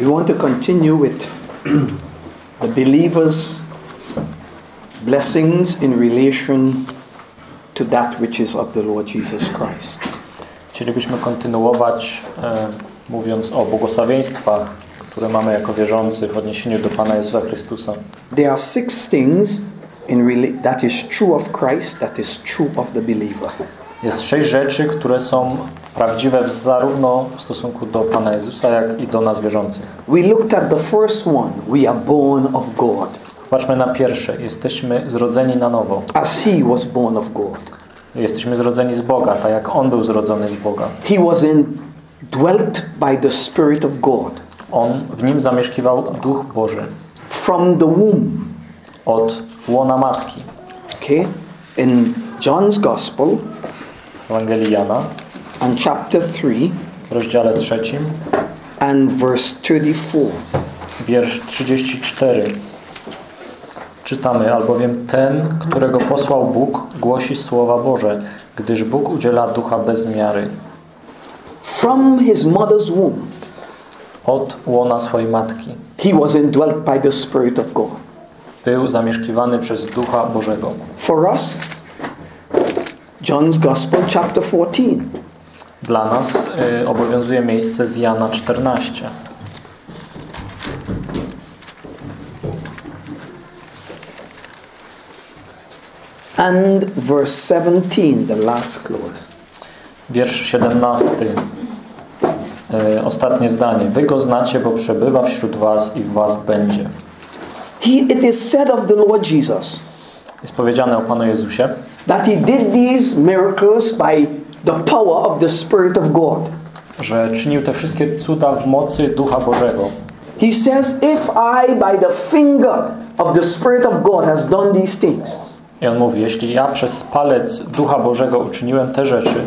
We want to continue with the believers' blessings in relation to that which is of the Lord Jesus Christ. Chcielibyśmy kontynuować e, mówiąc o błogosławieństwach, które mamy jako wierzący w odniesieniu do Pana Jezusa Chrystusa. There are six things in that is true of Christ, that is true of the believer. Jest sześć rzeczy, które są prawdziwe zarówno w stosunku do Pana Jezusa, jak i do nas wierzących. We looked at the first one. We are born of God, Patrzmy na pierwsze. Jesteśmy zrodzeni na nowo. as He was born of God. Jesteśmy zrodzeni z Boga, tak jak On był zrodzony z Boga. He was in, dwelt by the Spirit of God On, w Nim zamieszkiwał Duch Boży from the womb. od łona Matki. Okay? In John's Gospel, Ewangelii Jana, and chapter 3, w rozdziale trzecim, and verse 34. wiersz 34. Czytamy, albowiem ten, którego posłał Bóg, głosi słowa Boże, gdyż Bóg udziela ducha bez miary. From his mother's womb, Od łona swojej matki. he was indwelt by the Spirit of God. Był zamieszkiwany przez Ducha Bożego. For us, John's Gospel, chapter 14. Dla nas y, obowiązuje miejsce z Jana 14. And verse 17, the last clause. Wiersz 17. Y, Ostatnie zdanie. Wy go znacie, bo przebywa wśród was i w was będzie. He, it is said of the Lord Jesus Jest powiedziane o Panu Jezusie, that he did these miracles by the power of the Spirit of God. że czynił te wszystkie cuda w mocy Ducha Bożego. He says, If I, by the finger of the Spirit of God, has done these things, I on mówi, jeśli ja przez palec Ducha Bożego uczyniłem te rzeczy,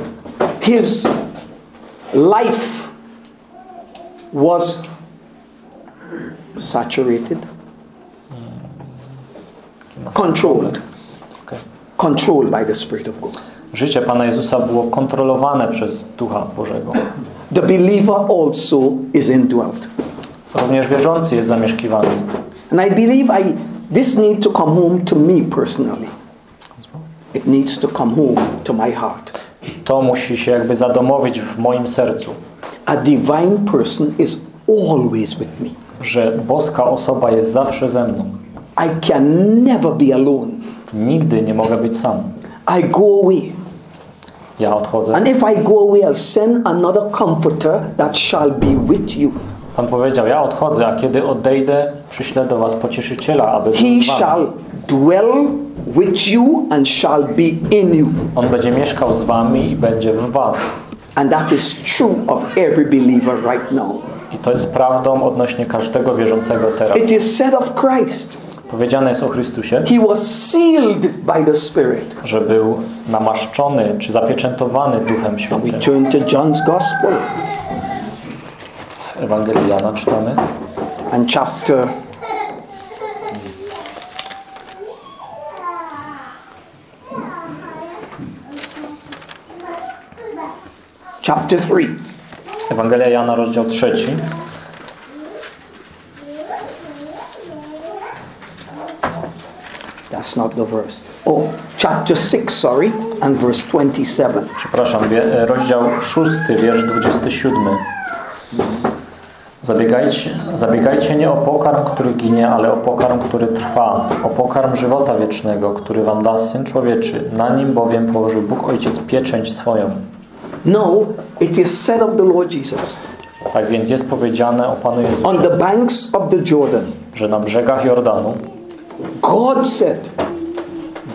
his life was saturated, controlled, Okej. Controlled by the Spirit of God. życie Pana Jezusa było kontrolowane przez Ducha Bożego. The believer also is indwelt. Również wierzący jest zamieszkiwany. And I believe I this need to come home to me personally. It needs to come home to my heart. To musi się jakby zadomowić w moim sercu, A divine person is always with me. że boska osoba jest zawsze ze mną. I can never be alone. Nigdy nie mogę być sam. I go away. Ja odchodzę. And if I go away, I'll send another comforter that shall be with you. Pan powiedział, ja odchodzę, a kiedy odejdę, przyślę do was pocieszyciela, aby He shall dwell with you and shall be in you. On będzie mieszkał z wami i będzie w was. And that is true of every believer right now. I to jest prawdą odnośnie każdego wierzącego teraz. It is said of Christ, Powiedziane jest o Chrystusie, He was sealed by the Spirit. że był namaszczony czy zapieczętowany Duchem And we Świętym. turn to John's Gospel W Ewangelii Jana czytamy. and chapter chapter 3 Ewangelia Jana, rozdział trzeci. That's not the verse oh chapter 6 sorry and verse 27 Przepraszam, e, rozdział szósty, wiersz 27. Zabiegajcie, zabiegajcie nie o pokarm, który ginie, ale o pokarm, który trwa, o pokarm żywota wiecznego, który wam da Syn Człowieczy. Na nim bowiem położył Bóg Ojciec pieczęć swoją. no it is said of the Lord Jesus Tak więc jest powiedziane o Panu Jezusie, on the banks of the Jordan że na brzegach Jordanu God said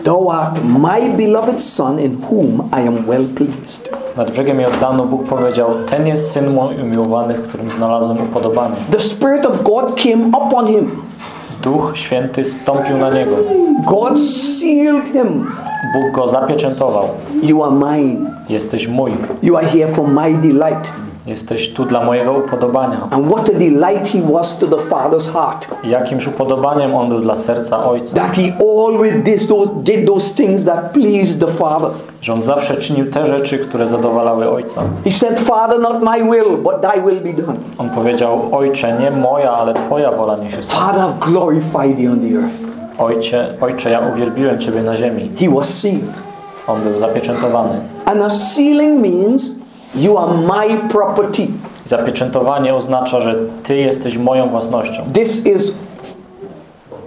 thou art my beloved son in whom I am well pleased Nad brzegiem Jordanu Bóg powiedział, ten jest Syn mój umiłowany, w którym znalazłem upodobanie. the Spirit of God came upon him Duch Święty stąpił na Niego. God sealed him Bóg go zapieczętował. you are mine Jesteś mój. You are here for my delight. Jesteś tu dla mojego upodobania. And what a delight he was to the Father's heart. I Jakimś upodobaniem on był dla serca Ojca. That he always did those, did those things that pleased the Father. Że on zawsze czynił te rzeczy, które zadowalały Ojca. He said, Father, not my will, but thy will be done. On powiedział, Ojcze, nie moja, ale Twoja wola niech się stanie. Father, I've glorified thee on the earth. Ojcze, Ojcze, ja uwielbiłem Ciebie na ziemi. He was sealed. On był zapieczętowany. And a sealing means you are my property. Zapieczętowanie oznacza, że Ty jesteś moją własnością. This is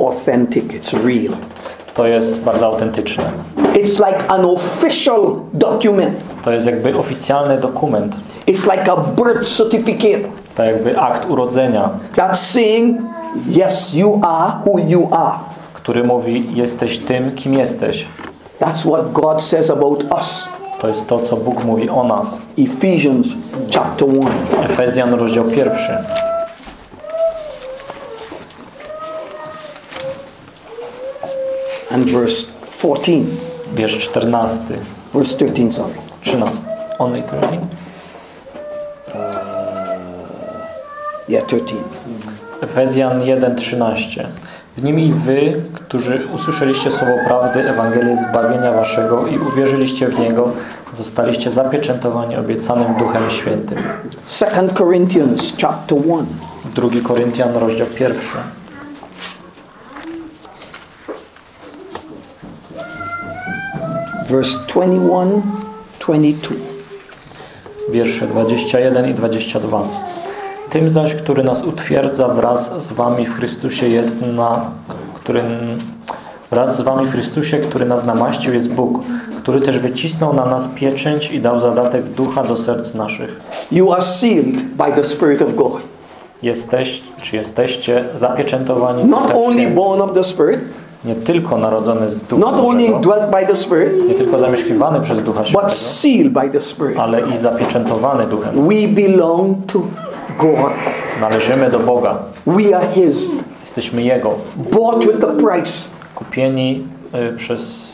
authentic, it's real. To jest bardzo autentyczne. It's like an official document. To jest jakby oficjalny dokument. It's like a birth certificate To jakby akt urodzenia, that's saying, yes, you are who you are. który mówi, jesteś tym, kim jesteś. That's what God says about us. To jest to, co Bóg mówi o nas. Ephesians chapter 1. Efezjan, rozdział pierwszy. and verse 14. Wiersz 14. Verse 13, sorry. 13. Only 13? Yeah, 13. Efezjan 1:13. W nim i wy, którzy usłyszeliście słowo prawdy, Ewangelię zbawienia waszego i uwierzyliście w niego, zostaliście zapieczętowani obiecanym Duchem Świętym. 2 Corinthians chapter 1. 2 Koryntian, rozdział pierwszy. Verse 21, 22. Wiersze 21 i 22. Tym zaś, który nas utwierdza wraz z wami w Chrystusie jest na, który wraz z wami w Chrystusie, który nas namaścił jest Bóg, który też wycisnął na nas pieczęć i dał zadatek ducha do serc naszych. You are sealed by the Spirit of God. Jesteś, czy jesteście zapieczętowani Not Duchem only born of the Spirit, nie tylko narodzony z Ducha not only dwelt by the Spirit, nie tylko zamieszkiwany przez Ducha but Świętego, sealed by the Spirit. ale i zapieczętowany Duchem. We belong to God. Należymy do Boga. We are His. Jesteśmy Jego. Bought with a price. Kupieni y, przez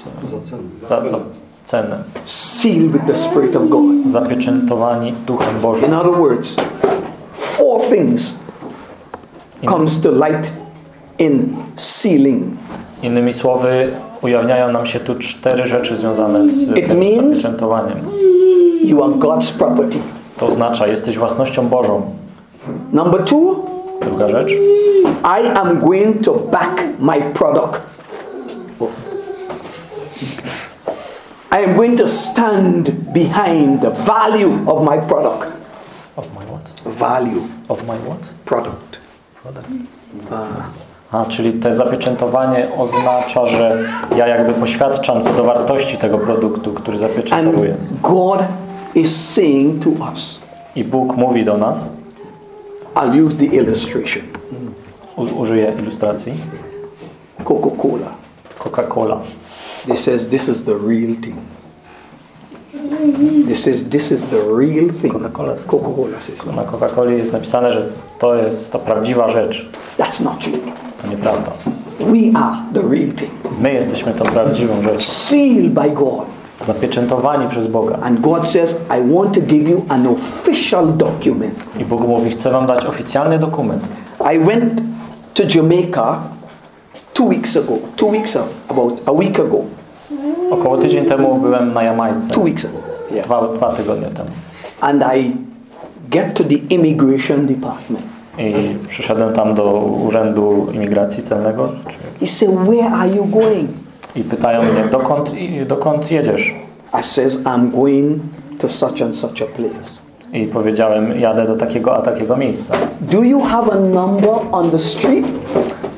za, za cenę. Sealed with the Spirit of God. Zapieczętowani Duchem Bożym. In other words, four things comes to light in sealing. Innymi słowy, ujawniają nam się tu cztery rzeczy związane z It tym zapieczętowaniem. You are God's property. To oznacza, jesteś własnością Bożą. Number two, Druga rzecz, I am going to back my product. I am going to stand behind the value of my product. of my what? Value, Of my what? product. A, czyli te zapieczętowanie oznacza, że ja jakby poświadczam co do wartości tego produktu, który zapieczętowuję. And God is saying to us, I Bóg mówi do nas, I'll use the illustration u, użyję ilustracji, Coca Cola. Coca-Cola. They says this is the real thing. This is this is the real thing. Coca-Cola. Coca-Cola says Na Coca-Coli jest napisane, że to jest ta prawdziwa rzecz. that's not true. To nieprawda. We are the real thing. My jesteśmy tą prawdziwą rzeczą. Sealed by God. Zapieczętowani przez Boga. And God says, I want to give you an official document. I Bóg mówi, chcę wam dać oficjalny dokument. I went to Jamaica two weeks ago. Two weeks ago, about a week ago. Około tydzień temu byłem na Jamajce. Two weeks ago. Yeah. Dwa, dwa tygodnie temu. And I get to the immigration department. I przyszedłem tam do Urzędu Imigracji Celnego He said, Where are you going? I pytają mnie, dokąd, dokąd jedziesz? I says, I'm going to such and such a place. I powiedziałem, jadę do takiego a takiego miejsca. Do you have a number on the street?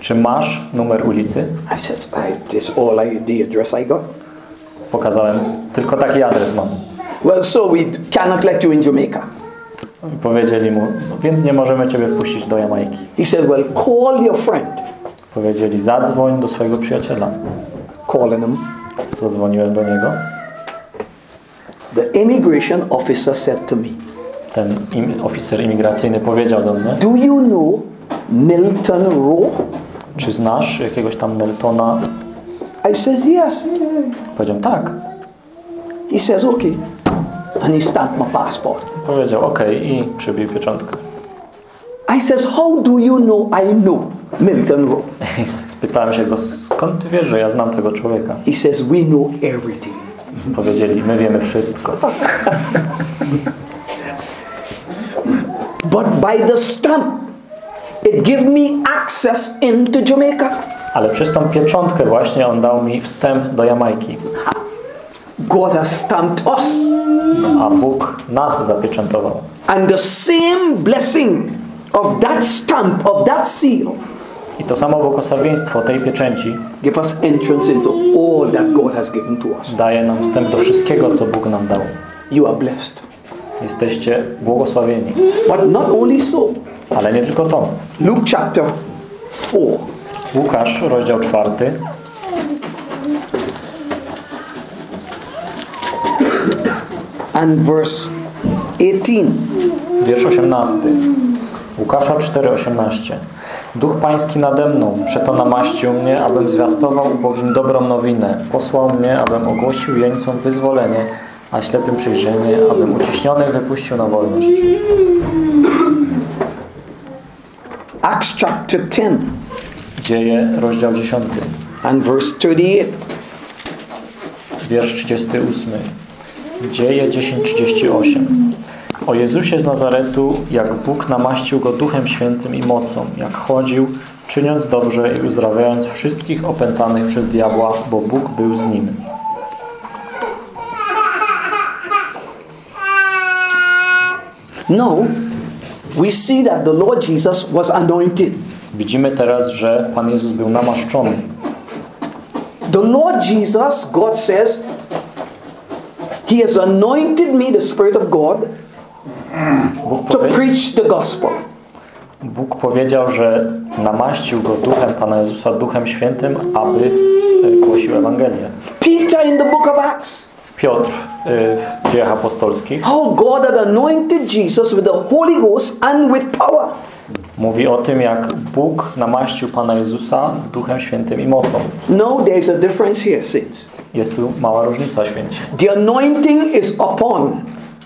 Czy masz numer ulicy? I said, I, this all I, the address I got. Pokazałem, tylko taki adres mam. Well, so we cannot let you in Jamaica. I powiedzieli mu, więc nie możemy Ciebie wpuścić do Jamajki. He said, Well, call your friend. Powiedzieli, zadzwoń do swojego przyjaciela. Calling him. Zadzwoniłem do niego. The immigration officer said to me, Ten im, oficer imigracyjny powiedział do mnie, Do you know Milton Row? czy znasz jakiegoś tam Neltona? I says, Yes. Powiedziałem, tak. He says, Okay. And he stamped my passport. Powiedział ok i przybił pieczątkę. I says, how do you know I know Milton Rowe? I spytałem się go, skąd ty wiesz, że ja znam tego człowieka? He says, we know everything. Powiedzieli, my wiemy wszystko. But by the stamp, it gave me access into Jamaica. Ale przez tą pieczątkę właśnie on dał mi wstęp do Jamajki. God has stamped us. A Bóg nas zapieczętował. And the same blessing of that stamp, of that seal, I to samo błogosławieństwo tej pieczęci give us entrance into all that God has given to us. daje nam wstęp do wszystkiego, co Bóg nam dał. You are blessed. Jesteście błogosławieni. But not only so. Ale nie tylko to. Luke chapter 4. Łukasz, rozdział czwarty, and verse 18. wiersz 18. Łukasza 4:18. Duch Pański nade mną, przeto namaścił mnie, abym zwiastował ubogim dobrą nowinę. Posłał mnie, abym ogłosił jeńcom wyzwolenie, a ślepym przyjrzenie, abym uciśnionych wypuścił na wolność. Acts chapter 10 Dzieje, rozdział 10, and verse 38. wiersz 38. Dzieje 10:38. O Jezusie z Nazaretu, jak Bóg namaścił go Duchem Świętym i mocą, jak chodził, czyniąc dobrze i uzdrawiając wszystkich opętanych przez diabła, bo Bóg był z nim. No, we see that the Lord Jesus was anointed. Widzimy teraz, że Pan Jezus był namaszczony. The Lord Jesus, God says, He has anointed me, the Spirit of God, Bóg, to preach the gospel. Bóg powiedział, że namaścił go Duchem Pana Jezusa, Duchem Świętym, aby e, głosił Ewangelię. Peter in the book of Acts, Piotr e, w Dziejach Apostolskich how God had anointed Jesus with the Holy Ghost and with power. mówi o tym, jak Bóg namaścił Pana Jezusa Duchem Świętym i mocą. No, there's a difference here, saints. Jest tu mała różnica, święci. The anointing is upon.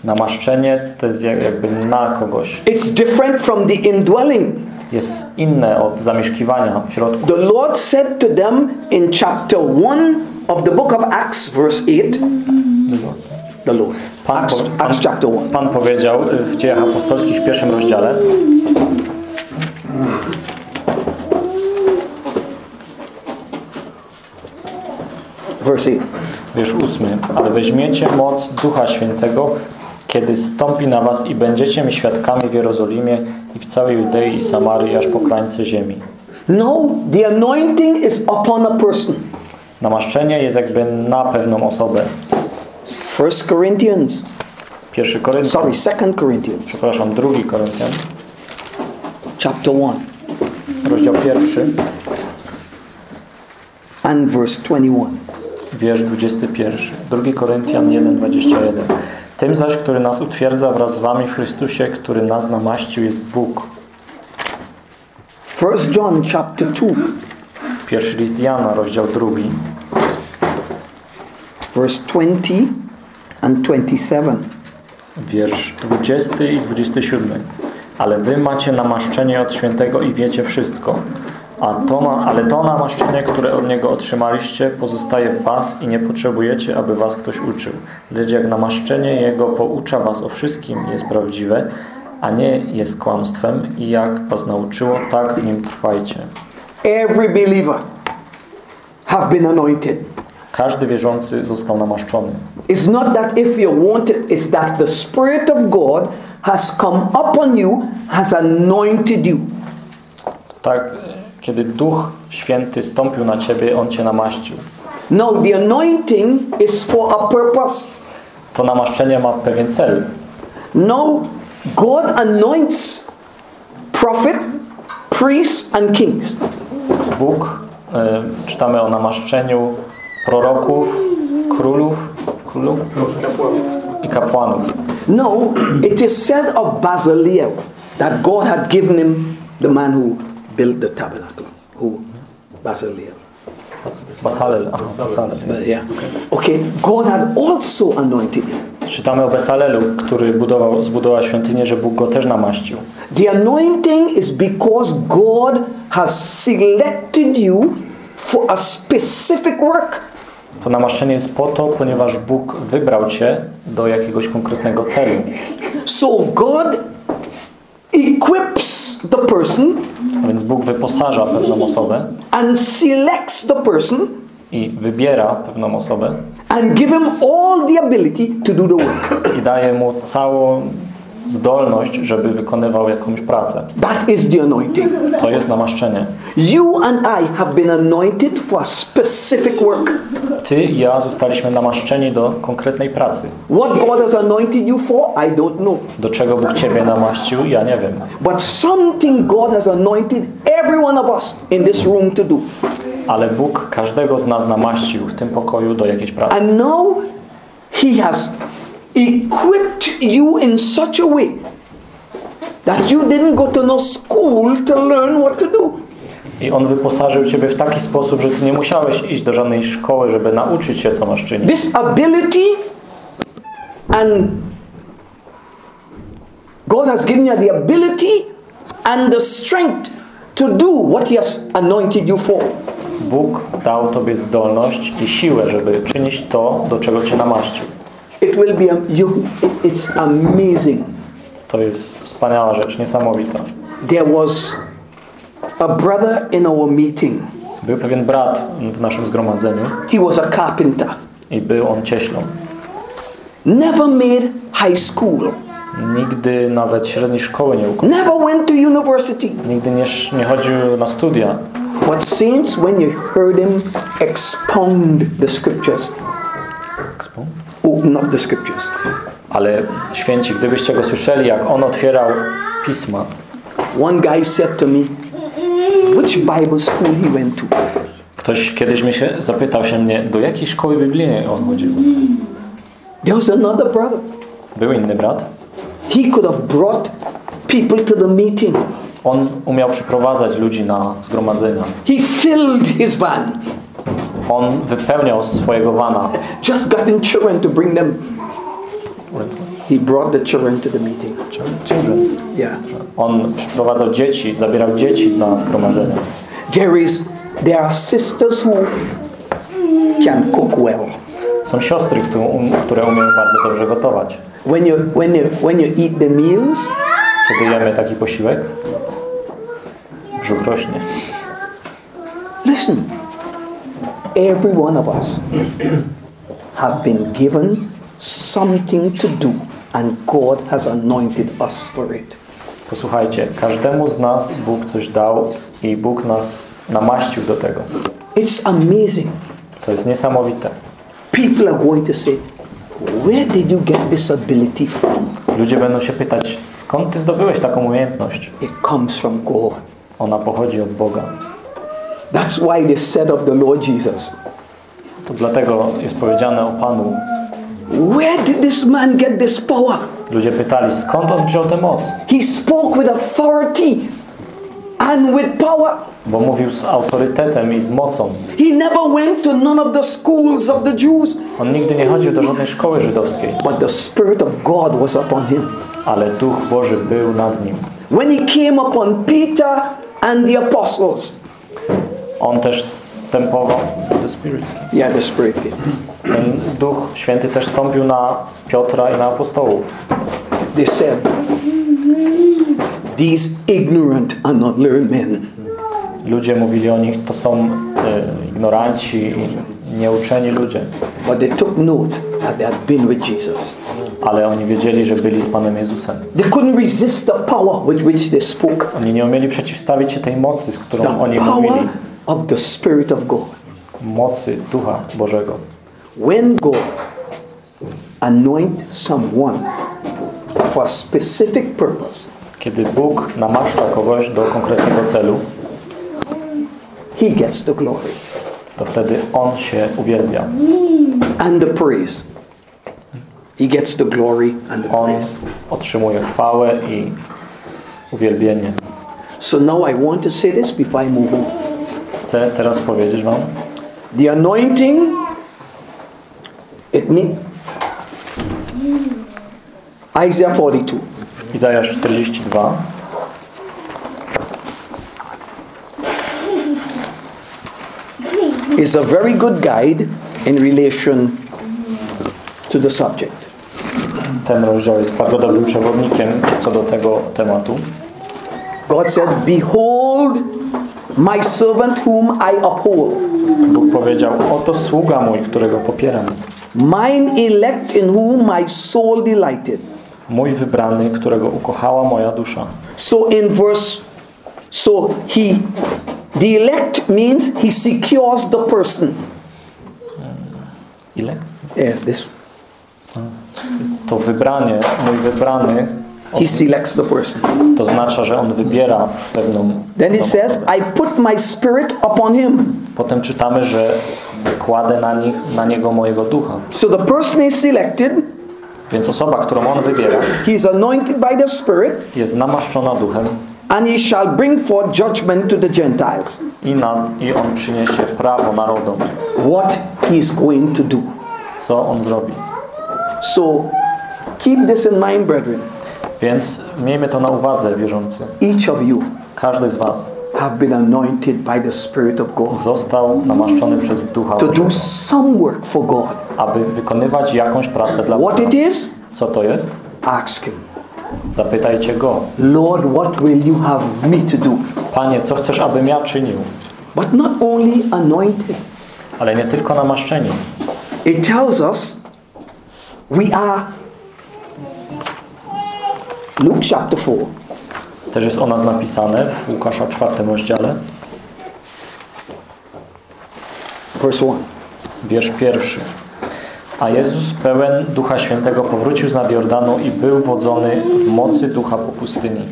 Namaszczenie to jest jak- jakby na kogoś. It's different from the indwelling. Jest inne od zamieszkiwania w środku. The Lord said to them in chapter 1 of the book of Acts, verse 8, the Lord. Pan, Acts, pan, Acts chapter 1. Pan powiedział y, w Dziejach Apostolskich w pierwszym rozdziale Verse 8. Wiersz ósmy. Ale weźmiecie moc Ducha Świętego, kiedy stąpi na was i będziecie mi świadkami w Jerozolimie i w całej Judei i Samarii, aż po krańce ziemi. No, the anointing is upon a person. Namaszczenie jest jakby na pewną osobę. First Corinthians, Pierwszy Koryntian, sorry, Second Corinthians, przepraszam, drugi Koryntian, chapter 1 rozdział pierwszy, and verse 21. wiersz 21. Drugi Koryntian 1, 21. Tym zaś, który nas utwierdza wraz z wami w Chrystusie, który nas namaścił, jest Bóg. First John chapter 2, Pierwszy list Jana, rozdział drugi, verse 20 and 27. wiersz 20 i 27. Ale wy macie namaszczenie od świętego i wiecie wszystko. A to ma, ale to namaszczenie, które od Niego otrzymaliście, pozostaje w was i nie potrzebujecie, aby was ktoś uczył. Lecz jak namaszczenie Jego poucza was o wszystkim jest prawdziwe, a nie jest kłamstwem i jak was nauczyło, tak w nim trwajcie. Every believer have been anointed. Każdy wierzący został namaszczony. It's not that if you want it, it's that the Spirit of God has come upon you, has anointed you. Tak, kiedy Duch Święty stąpił na ciebie, On cię namaścił. No, the anointing is for a purpose. To namaszczenie ma pewien cel. No, God anoints prophet, priests, and kings. Bóg, e, czytamy o namaszczeniu proroków, królów, królów i kapłanów. No, it is said of Basileus that God had given him the man who built the tabernacle. Who? Basileus. Basalel, aha, Basalel. But yeah. Okay, God had also anointed him. Czytamy o Besalelu, który budował, zbudował świątynię, że Bóg go też namaścił. The anointing is because God has selected you for a specific work. To namaszczenie jest po to, ponieważ Bóg wybrał cię do jakiegoś konkretnego celu. So God equips the person A więc Bóg wyposaża pewną osobę and selects the person i wybiera pewną osobę and give him all the ability to do the work. i daje mu całą zdolność, żeby wykonywał jakąś pracę. That is the anointing. To jest namaszczenie. You and I have been anointed for specific work. Ty i ja zostaliśmy namaszczeni do konkretnej pracy. What God has anointed you for, I don't know. Do czego Bóg ciebie namaścił, ja nie wiem. But something God has anointed every one of us in this room to do. Ale Bóg każdego z nas namaścił w tym pokoju do jakiejś pracy. And now He has equipped you in such a way that you didn't go to no school to learn what to do. I On wyposażył ciebie w taki sposób, że ty nie musiałeś iść do żadnej szkoły, żeby nauczyć się, co masz czynić. This ability and God has given you the ability and the strength to do what He has anointed you for. Bóg dał tobie zdolność i siłę, żeby czynić to, do czego cię namaścił. It will be, you, it's amazing. To jest wspaniała rzecz, niesamowita. There was a brother in our meeting. Był pewien brat w naszym zgromadzeniu He was a carpenter. i był on cieślą. Never made high school. Nigdy nawet średniej szkoły nie ukończył. Never went to university. Nigdy nie, nie chodził na studia. But saints, when you heard him expound the scriptures, oh, not the scriptures, Ale święci, gdybyście go słyszeli, jak on otwierał pisma, one guy said to me, which Bible school he went to. ktoś kiedyś mnie się zapytał się mnie, do jakiej szkoły biblijnej on chodził. There was another brother. Był inny brat. He could have brought people to the meeting. On umiał przyprowadzać ludzi na zgromadzenia. He filled his van. On wypełniał swojego wana. Just gotten children to bring them. He brought the children to the meeting. Yeah. On przyprowadzał dzieci, zabierał dzieci na zgromadzenia. There is there are sisters who can cook well. Są siostry, któ- które umieją bardzo dobrze gotować. When you when you when you eat the meals, Kiedy jemy taki posiłek, brzuch rośnie. listen. Every one of us have been given something to do, and God has anointed us for it. Posłuchajcie, każdemu z nas Bóg coś dał i Bóg nas namaścił do tego. It's amazing. To jest niesamowite. People are going to say, "Where did you get this ability from?" Ludzie będą się pytać, skąd ty zdobyłeś taką umiejętność? It comes from God. Ona pochodzi od Boga. That's why they said of the Lord Jesus, To dlatego jest powiedziane o Panu. Where did this man get this power? Ludzie pytali, skąd on wziął tę moc? He spoke with authority and with power. Bo mówił z autorytetem i z mocą. He never went to none of the schools of the Jews, On nigdy nie chodził do żadnej szkoły żydowskiej, but the Spirit of God was upon him. ale Duch Boży był nad nim. When he came upon Peter and the apostles, On też stępował. The Spirit. yeah, the Spirit. Ten Duch Święty też stąpił na Piotra i na apostołów. They said, These ignorant and unlearned men, Ludzie mówili o nich, to są e, ignoranci i nieuczeni ludzie. but they took note that they had been with Jesus. Ale oni wiedzieli, że byli z Panem Jezusem. They couldn't resist the power with which they spoke, Oni nie umieli przeciwstawić się tej mocy, z którą the oni power mówili. Of the Spirit of God. Mocy Ducha Bożego. When God anoint someone for a specific purpose, Kiedy Bóg namaszcza kogoś do konkretnego celu, He gets the glory to wtedy On się uwielbia. and the praise. He gets the glory and the On praise. otrzymuje chwałę i uwielbienie. So now I want to say this before I move on. Chcę teraz powiedzieć Wam, The anointing, it means Isaiah 42. Izajasz 42. is a very good guide in relation to the subject. Ten rozdział jest bardzo dobrym przewodnikiem co do tego tematu. God said, Behold my servant whom I uphold, Bóg powiedział, oto sługa mój, którego popieram. mine elect in whom my soul delighted. Mój wybrany, którego ukochała moja dusza. So in verse, so he, the elect means he secures the person. Ile? Yeah, this. To wybranie, mój wybrany, He selects the person. to oznacza, że on wybiera pewną... Then it says, I put my spirit upon him. Potem czytamy, że kładę na, nich, na niego mojego ducha. So the person is selected, Więc osoba, którą on wybiera, he's anointed by the spirit, jest namaszczona duchem and he shall bring forth judgment to the Gentiles. i, na, i on przyniesie prawo narodom. What he's going to do. Co on zrobi? So keep this in mind, brethren. Więc miejmy to na uwadze, wierzący. Each of you Każdy z was have been anointed by the Spirit of God został namaszczony przez Ducha to do some work for God. aby wykonywać jakąś pracę dla What Boga. it is, Co to jest? ask Him. Zapytajcie Go. Lord, what will you have me to do? Panie, co chcesz, abym ja czynił? But not only anointed, Ale nie tylko namaszczeni. it tells us we are. Luke chapter 4, Też jest o nas napisane w Łukasza 4 rozdziale, verse 1. wiersz pierwszy. A Jezus pełen Ducha Świętego powrócił z nad Jordanu i był wodzony w mocy Ducha po pustyni.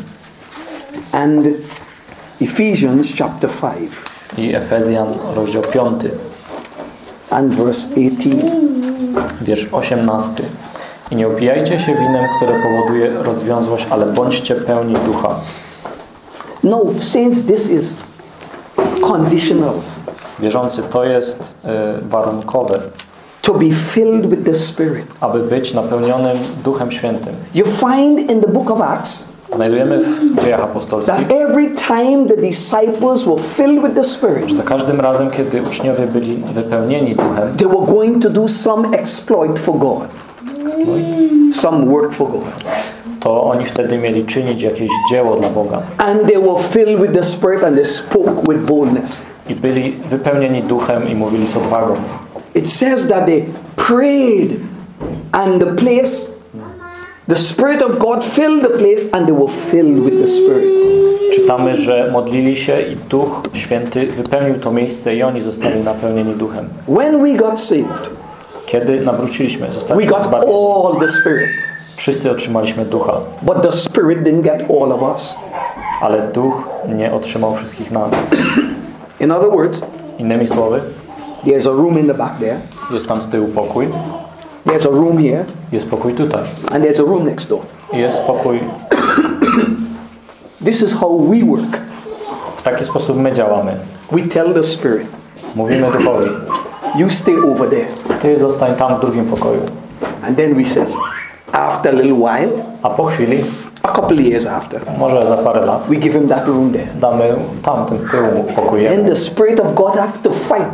And Ephesians chapter 5 I Efezjan rozdział 5, and verse 18. wiersz 18. I nie upijajcie się winem, które powoduje rozwiązłość, ale bądźcie pełni Ducha. No, since this is conditional, Wierzący to jest e, warunkowe, to be filled with the Spirit. aby być napełnionym Duchem Świętym. You find in the book of Acts Znajdujemy w dziejach apostolskich, that every time the disciples were filled with the Spirit, że za każdym razem, kiedy uczniowie byli wypełnieni Duchem, they were going to do some exploit for God, some work for God. to oni wtedy mieli czynić jakieś dzieło dla Boga. And they were filled with the Spirit and they spoke with boldness. I byli wypełnieni Duchem i mówili z odwagą. It says that they prayed and the place, the Spirit of God filled the place and they were filled with the Spirit. Czytamy, że modlili się i Duch Święty wypełnił to miejsce i oni zostali napełnieni Duchem. When we got saved, Kiedy nawróciliśmy, we zostaliśmy got zbawieni. all the Spirit. Wszyscy otrzymaliśmy Ducha, But the Spirit didn't get all of us. ale Duch nie otrzymał wszystkich nas. In other words, Innymi słowy, there's a room in the back there, jest tam z tyłu pokój, there's a room here, jest pokój tutaj. and there's a room next door. Jest pokój, This is how we work. w taki sposób my działamy. We tell the Spirit, Mówimy Duchowi, you stay over there. Ty zostań tam w drugim pokoju. And then we say, after a little while, A po chwili, a couple years after, może za parę lat, we give him that room there. damy tamten z tyłu pokój jemu. the Spirit of God have to fight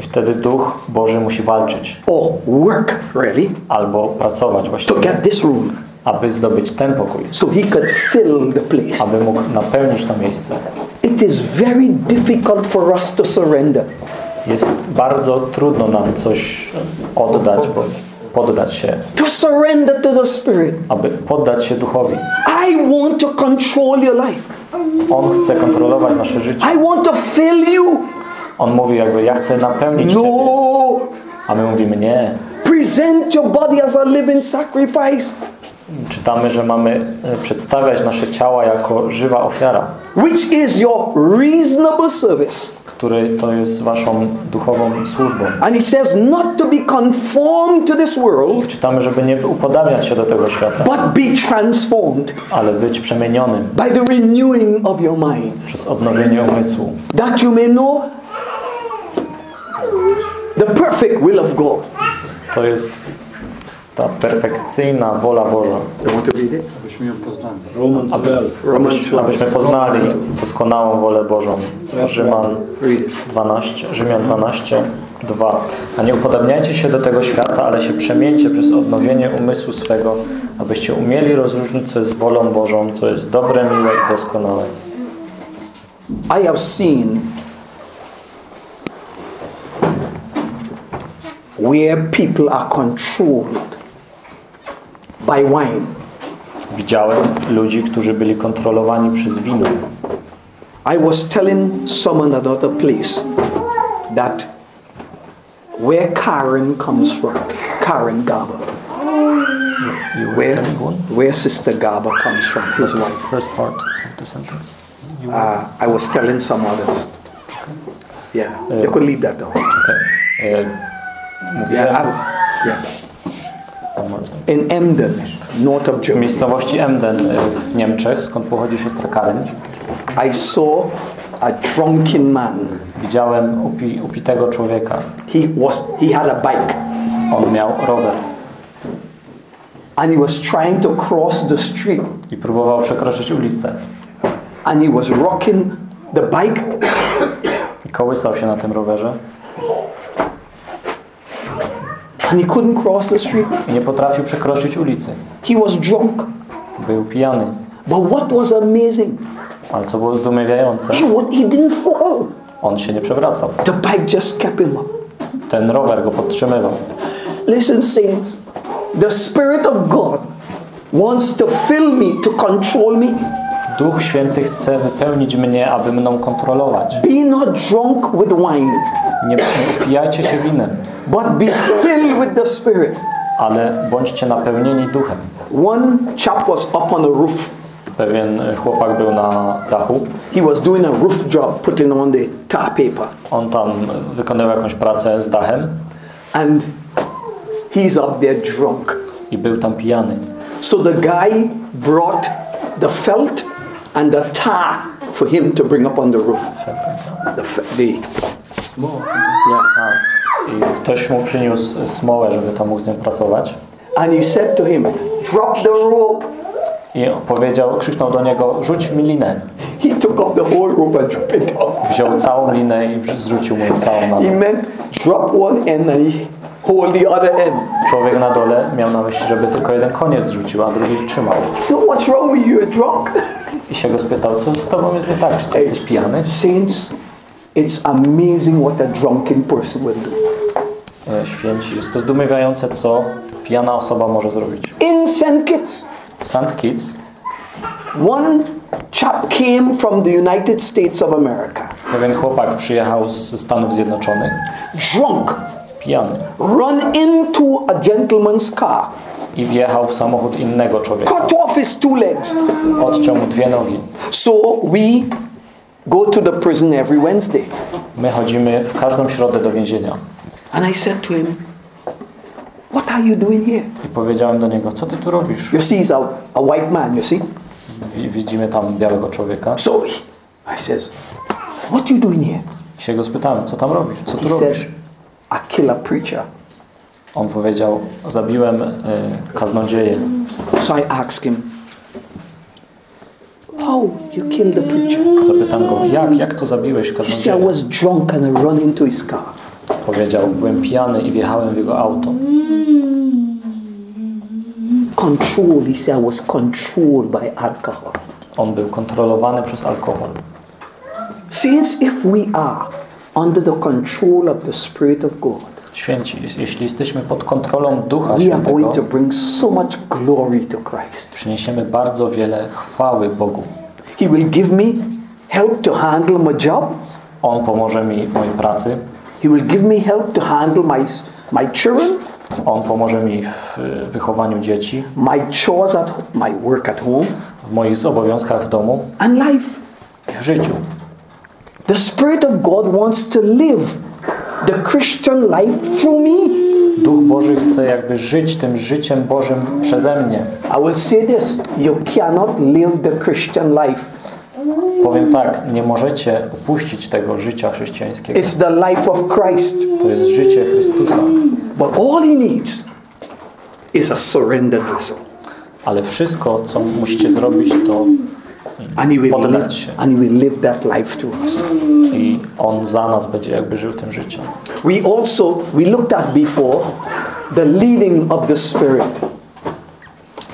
I wtedy Duch Boży musi walczyć or work really albo pracować to właściwie, get this room aby zdobyć ten pokój, so he could fill the place. aby mógł napełnić to miejsce. It is very difficult for us to surrender. Jest bardzo trudno nam coś oddać, poddać się, To surrender to the Spirit. aby poddać się Duchowi. I want to control your life. On chce kontrolować nasze życie. I want to fill you. On mówi jakby, ja chcę napełnić No. Ciebie. A my mówimy, nie. Present your body as a living sacrifice, Czytamy, że mamy e, przedstawiać nasze ciała jako żywa ofiara, which is your reasonable service. który to jest waszą duchową służbą. And says not to be conformed to this world, Czytamy, żeby nie upodabniać się do tego świata, but be transformed ale być przemienionym by the renewing of your mind, przez odnowienie umysłu, that you may know the perfect will of God. To jest ta perfekcyjna wola Boża. To? Abyśmy ją poznali. Romans 12. Romans Abyśmy, abyśmy poznali doskonałą wolę Bożą. Rzyman Read it. 12, Rzymian 12, 2. A nie upodabniajcie się do tego świata, ale się przemieńcie przez odnowienie umysłu swego, abyście umieli rozróżnić, co jest wolą Bożą, co jest dobre, miłe i doskonałe. I have seen where people are controlled by wine. Widziałem ludzi, którzy byli kontrolowani przez wino. I was telling someone at another place that where Karen comes from, Karen Garber, where, where Sister Garber comes from, his wife. First part of the sentence. Uh, I was telling some others. Yeah, you could leave that out. Okay. Mówiłem Yeah, I- yeah. In Emden, north of w Germany, miejscowości Emden e, w Niemczech, skąd pochodzi siostra Karen, I saw a drunken man. widziałem upi, upitego człowieka. He was he had a bike. On miał rower. And he was trying to cross the street. I próbował przekroczyć ulicę. and he was rocking the bike. I kołysał się na tym rowerze and he couldn't cross the street. i nie potrafił przekroczyć ulicy. He was drunk. Był pijany. But what was amazing, Ale co było zdumiewające, he, wa- he didn't fall. on się nie przewracał. The bike just kept him up. Ten rower go podtrzymywał. Listen, saints, the Spirit of God wants to fill me, to control me. Duch Święty chce wypełnić mnie, aby mną kontrolować. Be not drunk with wine, Nie, nie upijajcie się winem, but be filled with the Spirit. ale bądźcie napełnieni duchem. One chap was up on a roof. Pewien chłopak był na dachu. He was doing a roof job, putting on the tar paper. On tam wykonywał jakąś pracę z dachem And he's up there drunk. i był tam pijany. So the guy brought the felt and the tar for him to bring up on the roof. The, the yeah. I ktoś mu przyniósł smołę, żeby tam mógł z nią pracować. And he said to him, Drop the rope. I powiedział, krzyknął do niego, rzuć mi linę. He took up the whole rope and dropped it down. Wziął całą linę i zrzucił mu całą na He dół. meant drop one end and he hold the other end. Człowiek na dole miał na myśli, żeby tylko jeden koniec zrzucił, a drugi trzymał. So what's wrong with you? You're drunk. I się go spytał, co z tobą jest nie tak? Czy jesteś pijany? Saints, it's amazing what a drunken person will do. E, Święci. Jest to zdumiewające, co pijana osoba może zrobić. In St. Kitts, St. Kitts one chap came from the United States of America, pewien chłopak przyjechał z Stanów Zjednoczonych, drunk, pijany, run into a gentleman's car, i wjechał w samochód innego człowieka. cut off his two legs. Odciął mu dwie nogi. So we go to the prison every Wednesday. My chodzimy w każdą środę do więzienia. And I said to him, What are you doing here? I powiedziałem do niego, co ty tu robisz? You see, he's a, a white man, you see? Wi- Widzimy tam białego człowieka. So I says, What you doing here? I się go spytamy, co tam robisz? Co tu He said, robisz? I kill a preacher. On powiedział, zabiłem y, kaznodzieję. So I asked him, How you killed the preacher? Zapytam go, jak, jak to zabiłeś He said, I kaznodzieję? was drunk and I run into his car. Powiedział, byłem pijany i wjechałem w jego auto. Control, he said, I was controlled by alcohol. On był kontrolowany przez alkohol. Since if we are under the control of the Spirit of God, Święci, jeśli jesteśmy pod kontrolą Ducha we are going to Świętego, bring so much glory to Christ. przyniesiemy bardzo wiele chwały Bogu. He will give me help to handle my job. On pomoże mi w mojej pracy. He will give me help to handle my, my children, On pomoże mi w wychowaniu dzieci, my chores at my work at home, w moich obowiązkach w domu and life. i w życiu. The Spirit of God wants to live the Christian life through me. Duch Boży chce jakby żyć tym życiem Bożym przeze mnie. I will say this you cannot live the Christian life. Powiem tak, nie możecie opuścić tego życia chrześcijańskiego. It's the life of Christ. To jest życie Chrystusa. But all He needs is a surrendered vessel. Ale wszystko, co musicie zrobić, to And he will live, Poddać się. and he will live that life to us. i On za nas będzie jakby żył tym życiem. We also we looked at before the leading of the Spirit.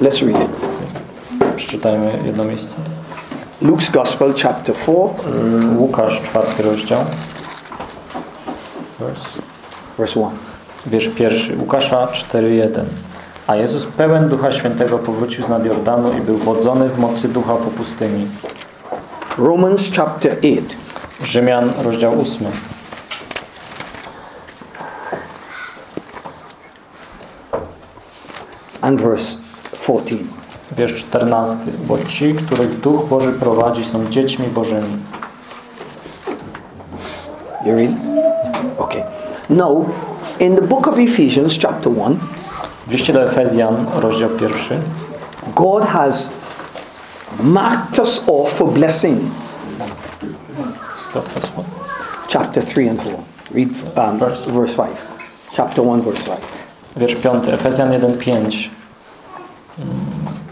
Let's read it. Przeczytajmy jedno miejsce. Luke's Gospel, chapter 4, Łukasz, czwarty rozdział. Wers- verse 1. Wiersz pierwszy. Łukasza 4.1. A Jezus pełen Ducha Świętego powrócił z nad Jordanu i był wodzony w mocy Ducha po pustyni. Romans chapter 8, Rzymian, rozdział 8. and verse 14. Wiersz 14. Bo ci, których Duch Boży prowadzi, są dziećmi Bożymi. You read? Okay. Now, in the book of Ephesians, chapter 1, W liście do Efezjan, rozdział pierwszy. God has marked us off for blessing. Piotr Hasło. Chapter 3 and 4. Read um, Verse. verse 5. Chapter 1, verse 5. Wiersz 5. Efezjan 1.5. Mm,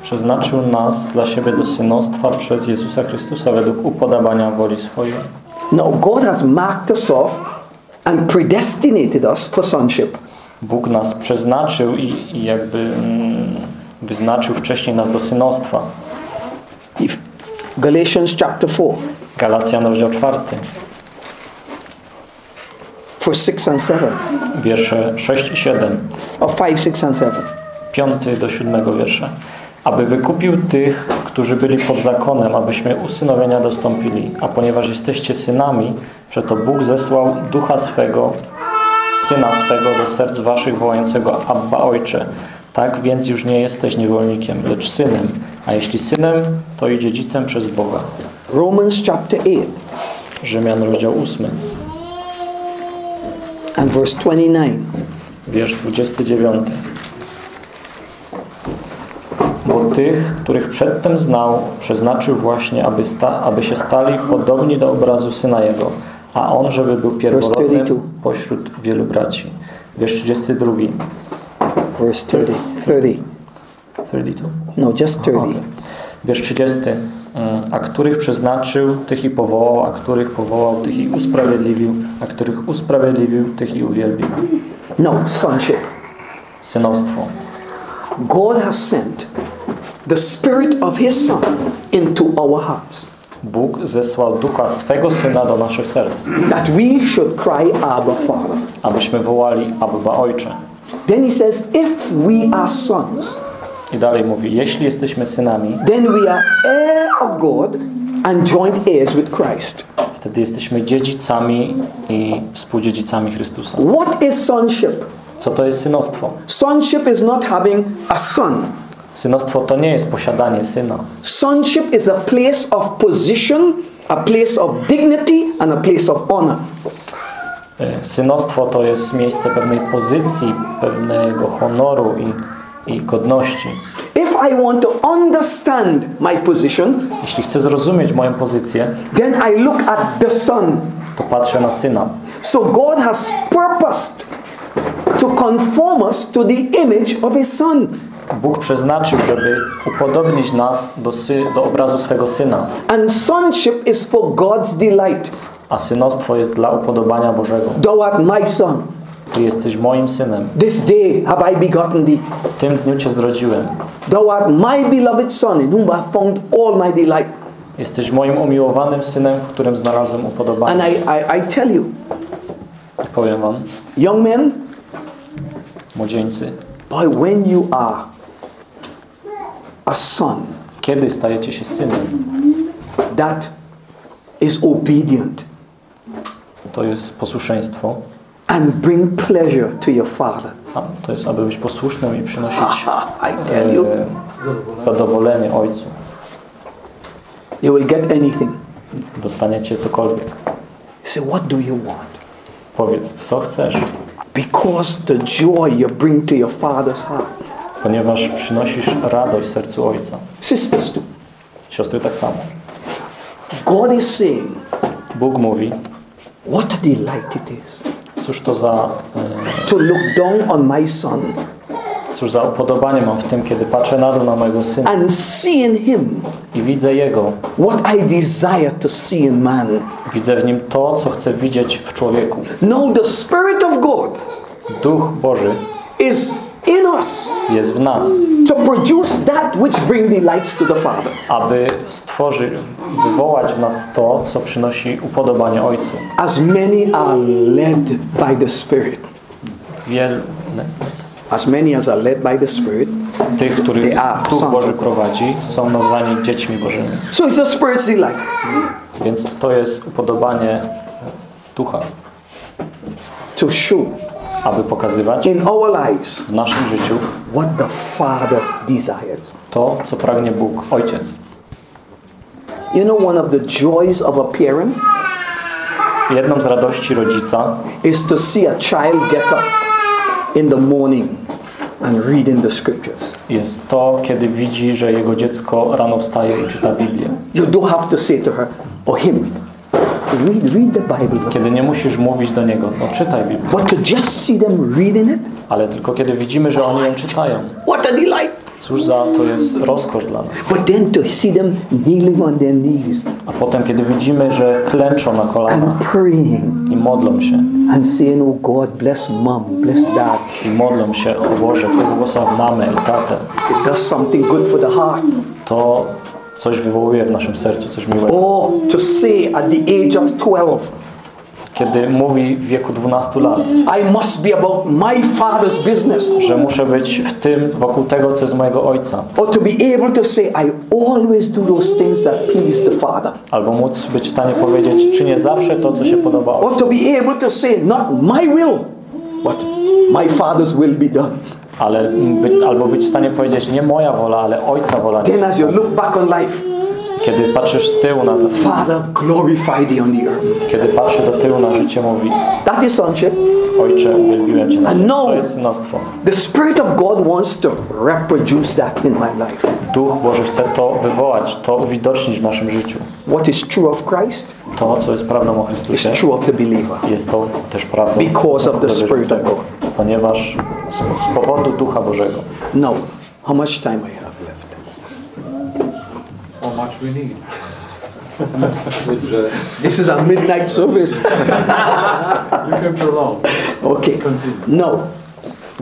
Przeznaczył nas dla siebie do synostwa przez Jezusa Chrystusa według upodobania woli swojej. Now, God has marked us off and predestinated us for sonship. Bóg nas przeznaczył i, i jakby mm, wyznaczył wcześniej nas do synostwa. If- Galatians chapter 4, Galacjan rozdział 4, verse 6 and 7. wiersze 6 i 7, Or 5, 6 and 7. 5 do 7 wiersza. Aby wykupił tych, którzy byli pod zakonem, abyśmy usynowienia dostąpili. A ponieważ jesteście synami, przeto Bóg zesłał ducha swego, syna swego do serc waszych wołającego Abba Ojcze. Tak więc już nie jesteś niewolnikiem, lecz synem. A jeśli synem, to i dziedzicem przez Boga. Romans chapter 8 Rzymian rozdział 8, and verse 29. wiersz 29. Bo tych, których przedtem znał, przeznaczył właśnie, aby, sta, aby się stali podobni do obrazu Syna Jego, a On, żeby był 32. pierworodnym pośród wielu braci. Wiersz 32. Verse 30. 30. 32. No, just 30. Okej. Wiersz 30. Mm, A których przeznaczył, tych i powołał, a których powołał, tych i usprawiedliwił, a których usprawiedliwił, tych i uwielbił. No, sonship. Synostwo. God has sent the Spirit of His Son into our hearts Bóg zesłał ducha swego Syna do naszych serc, that we should cry, Abba, Father. abyśmy wołali Abba Ojcze. Then He says, if we are sons, I dalej mówi, jeśli jesteśmy synami, then we are heir of God and joint heirs with Christ. wtedy jesteśmy dziedzicami i współdziedzicami Chrystusa. What is sonship? Co to jest synostwo? Sonship is not having a son. Synostwo to nie jest posiadanie syna. Sonship is a place of position, a place of dignity, and a place of honor. E, Synostwo to jest miejsce pewnej pozycji, pewnego honoru i, i godności. If I want to understand my position, Jeśli chcę zrozumieć moją pozycję, then I look at the Son. to patrzę na syna. So God has purposed to conform us to the image of His Son. Bóg przeznaczył, żeby upodobnić nas do, sy, do obrazu swego syna. And sonship is for God's delight. A synostwo jest dla upodobania Bożego. Thou art my son. Ty jesteś moim synem. This day have I begotten thee. W tym dniu Cię zrodziłem. Thou art my beloved son, in whom I found all my delight. Jesteś moim umiłowanym synem, w którym znalazłem And upodobanie. I, I, I tell you, I powiem Wam, young men, młodzieńcy, boy, when you are a son kiedy stajecie się synem, that is obedient to jest posłuszeństwo. and bring pleasure to your father, A to jest, aby być posłusznym i przynosić I tell you, e, zadowolenie Ojcu. you will get anything. Dostaniecie cokolwiek. Say, what do you want? Powiedz, co chcesz, Because the joy you bring to your father's heart. ponieważ przynosisz radość sercu Ojca. Sisters too. Siostry tak samo. God is saying, Bóg mówi, what a delight it is cóż to za, e, to look down on my son Cóż za upodobanie mam w tym, kiedy patrzę na dół na mojego syna and seeing him i widzę jego. what I desire to see in man. Widzę w nim to, co chcę widzieć w człowieku. Now the Spirit of God Duch Boży is in us jest w nas, to produce that which bring delights to the Father. aby stworzyć, wywołać w nas to, co przynosi upodobanie Ojcu. As many are led by the Spirit, Wiele as many as are led by the Spirit, tych, których They are Duch Boży prowadzi, są nazwani dziećmi Bożymi. so it's the Spirit's delight. Więc to jest upodobanie Ducha, to show aby pokazywać in our lives w naszym życiu what the Father desires. to, co pragnie Bóg, Ojciec. You know, one of the joys of a parent Jedną z radości rodzica is to see a child get up in the morning and reading the scriptures. jest to, kiedy widzi, że jego dziecko rano wstaje i czyta Biblię. You don't have to say to her or him, read, read the Bible. Kiedy nie musisz mówić do niego, no czytaj Biblię. But to just see them reading it, Ale tylko kiedy widzimy, że oni ją czytają. what a delight! Cóż za to jest rozkosz dla nas. But then to see them kneeling on their knees A potem, kiedy widzimy, że klęczą na kolanach and praying i modlą się, and saying, Oh God, bless mom, bless dad. i modlą się, o Boże, pobłogosław mamę i tatę, It does something good for the heart. to coś wywołuje w naszym sercu, coś miłego. Or to say at the age of 12, Kiedy mówi w wieku 12 lat, I must be about my father's business. że muszę być w tym, wokół tego, co jest mojego ojca. Or to be able to say, I always do those things that please the Father. Albo móc być w stanie powiedzieć, czynię zawsze to, co się podoba ojcu. Or to be able to say, not my will, but my Father's will be done. Ale być, albo być w stanie powiedzieć, nie moja wola, ale ojca wola. Then as you look back on life, Kiedy patrzysz z tyłu na to, Father, glorify thee on the earth. kiedy patrzy do tyłu na życie, mówi, That is sonship. Ojcze, uwielbiłem Cię ziemi. no. To jest synostwo. The Spirit of God wants to reproduce that in my life. Duch Boży chce to wywołać, to uwidocznić w naszym życiu. What is true of Christ To, co jest prawdą o is Chrystusie, true of the believer. jest to też prawdą w Because of the do Spirit of wierzącego. God. Ponieważ z, z powodu Ducha Bożego. Now, how much time I have much we need. This is a midnight service. you can prolong. Okay. Now,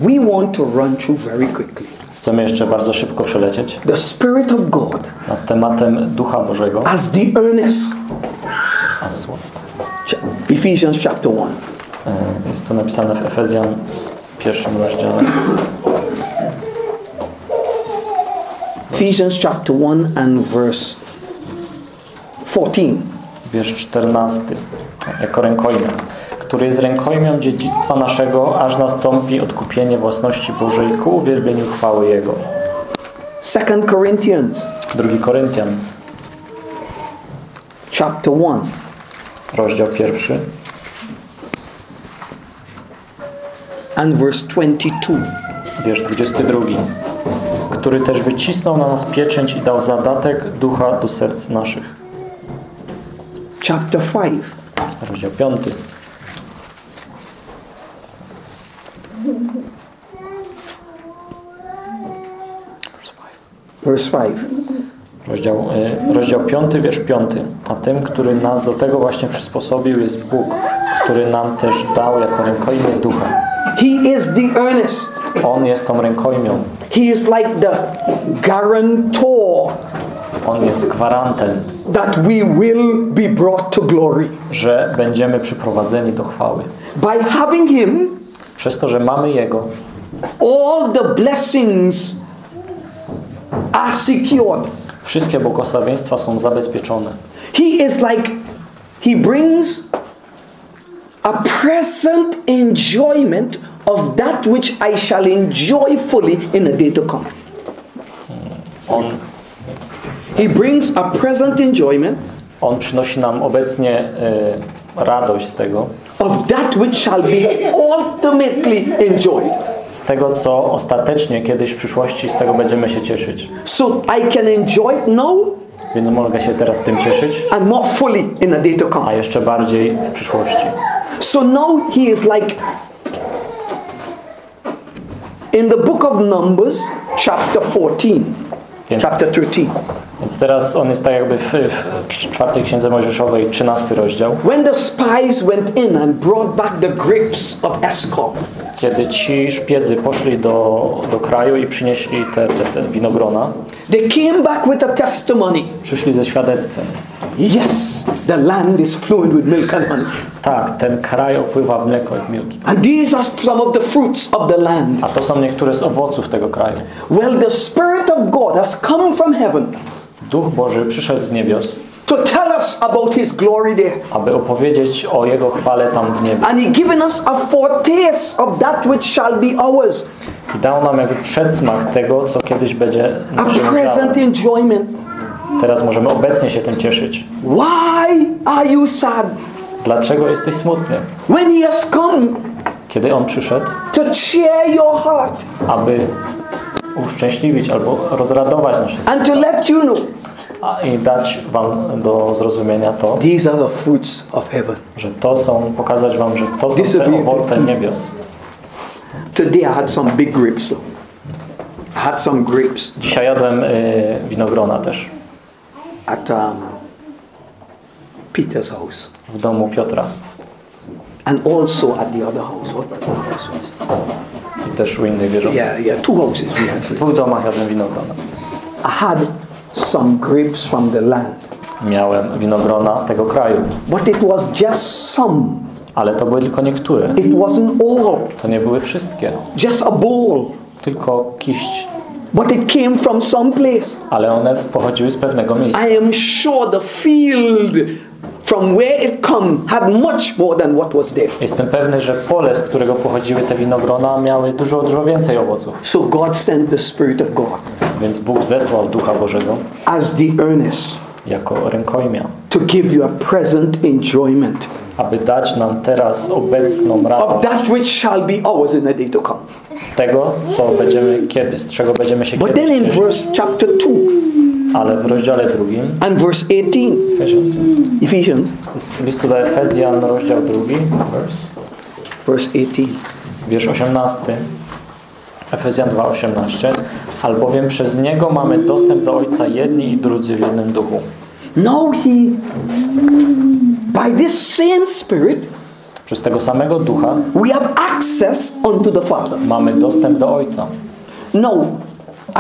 we want to run through very quickly. Chcemy jeszcze bardzo szybko przelecieć The Spirit of God nad tematem Ducha Bożego. as the earnest. Cha- Ephesians chapter 1. E, Jest to napisane w Efezjan pierwszym rozdziale. Ephesians chapter 1 and verse 14. Wiersz 14. Jako rękojmię. Który jest rękojmią dziedzictwa naszego, aż nastąpi odkupienie własności Bożej ku uwielbieniu chwały Jego. 2 Corinthians Drugi Koryntian, chapter 1 rozdział pierwszy, and verse 22. wiersz 22. Który też wycisnął na nas pieczęć i dał zadatek ducha do serc naszych. Chapter 5 Rozdział 5. verse 5. Rozdział, y, rozdział 5, wiersz 5. A tym, który nas do tego właśnie przysposobił jest Bóg, który nam też dał jako rękojmię ducha. He is the earnest. On jest tą rękojmią. He is like the guarantor On jest gwarantem, that we will be brought to glory. że będziemy przyprowadzeni do chwały. By having Him, Przez to, że mamy Jego, all the blessings are secured. wszystkie błogosławieństwa są zabezpieczone. He is like, He brings a present enjoyment of that which I shall enjoy fully in a day to come. On, He brings a present enjoyment on przynosi nam obecnie y, radość z tego, of that which shall be ultimately enjoyed. z tego, co ostatecznie kiedyś w przyszłości z tego będziemy się cieszyć. So I can enjoy it now Więc mogę się teraz tym cieszyć, and more fully in a day to a come. jeszcze bardziej w przyszłości. So now he is like In the book of Numbers, chapter 14, Więc, chapter 13, więc teraz on jest tak jakby w, w czwartej księdze Mojżeszowej, 13 rozdział. when the spies went in and brought back the grapes of Escol, Kiedy ci szpiedzy poszli do, do kraju i przynieśli te, te, te winogrona, they came back with a testimony. przyszli ze świadectwem. Yes, the land is flowing with milk and honey. Tak, ten kraj opływa w mleko i w. And these are some of the fruits of the land. A to są niektóre z owoców tego kraju. Well, the Spirit of God has come from heaven Duch Boży przyszedł z niebios, to tell us about His glory there. aby opowiedzieć o Jego chwale tam w niebie. And He given us a foretaste of that which shall be ours. I dał nam jakby przedsmak tego, co kiedyś będzie A present enjoyment. Teraz możemy obecnie się tym cieszyć. Why are you sad? Dlaczego jesteś smutny? When He has come Kiedy On przyszedł, to cheer your heart aby uszczęśliwić albo rozradować nasze serca and to let you know i dać wam do zrozumienia to, these are the fruits of heaven. że to są, pokazać wam, że to są te owoce niebios. Today I had some big grapes. I had some grapes Dzisiaj jadłem y, winogrona też at um, Peter's house w domu Piotra and also at the other house. What that house was? i też u innych wierzących. Yeah, yeah, two houses we had. W dwóch domach jadłem winogrona. I had some grapes from the land, Miałem winogrona tego kraju, but it was just some. ale to były tylko niektóre. It wasn't all, To nie były wszystkie, just a bowl. tylko kiść, But it came from some place. ale one pochodziły z pewnego miejsca. I am sure the field from where it come had much more than what was there. Jestem pewny, że pole, z którego pochodziły te winogrona, miały dużo, dużo więcej owoców. So God sent the Spirit of God Więc Bóg zesłał Ducha Bożego as the earnest jako rękojmia, to give you a present enjoyment aby dać nam teraz obecną of radość that which shall be ours in the day to come. Z tego, co będziemy kiedy, z czego będziemy się But then in verse chapter 2 Ale w rozdziale drugim, and verse 18, Efezjan- Ephesians, z listu do Efezjan, rozdział drugi, wers, verse 18. wiersz 18, Efezjan 2,18, albowiem przez Niego mamy dostęp do Ojca jedni i drudzy w jednym duchu. Now he, by this same Spirit, Przez tego samego Ducha we have access unto the Father. mamy dostęp do Ojca. Now,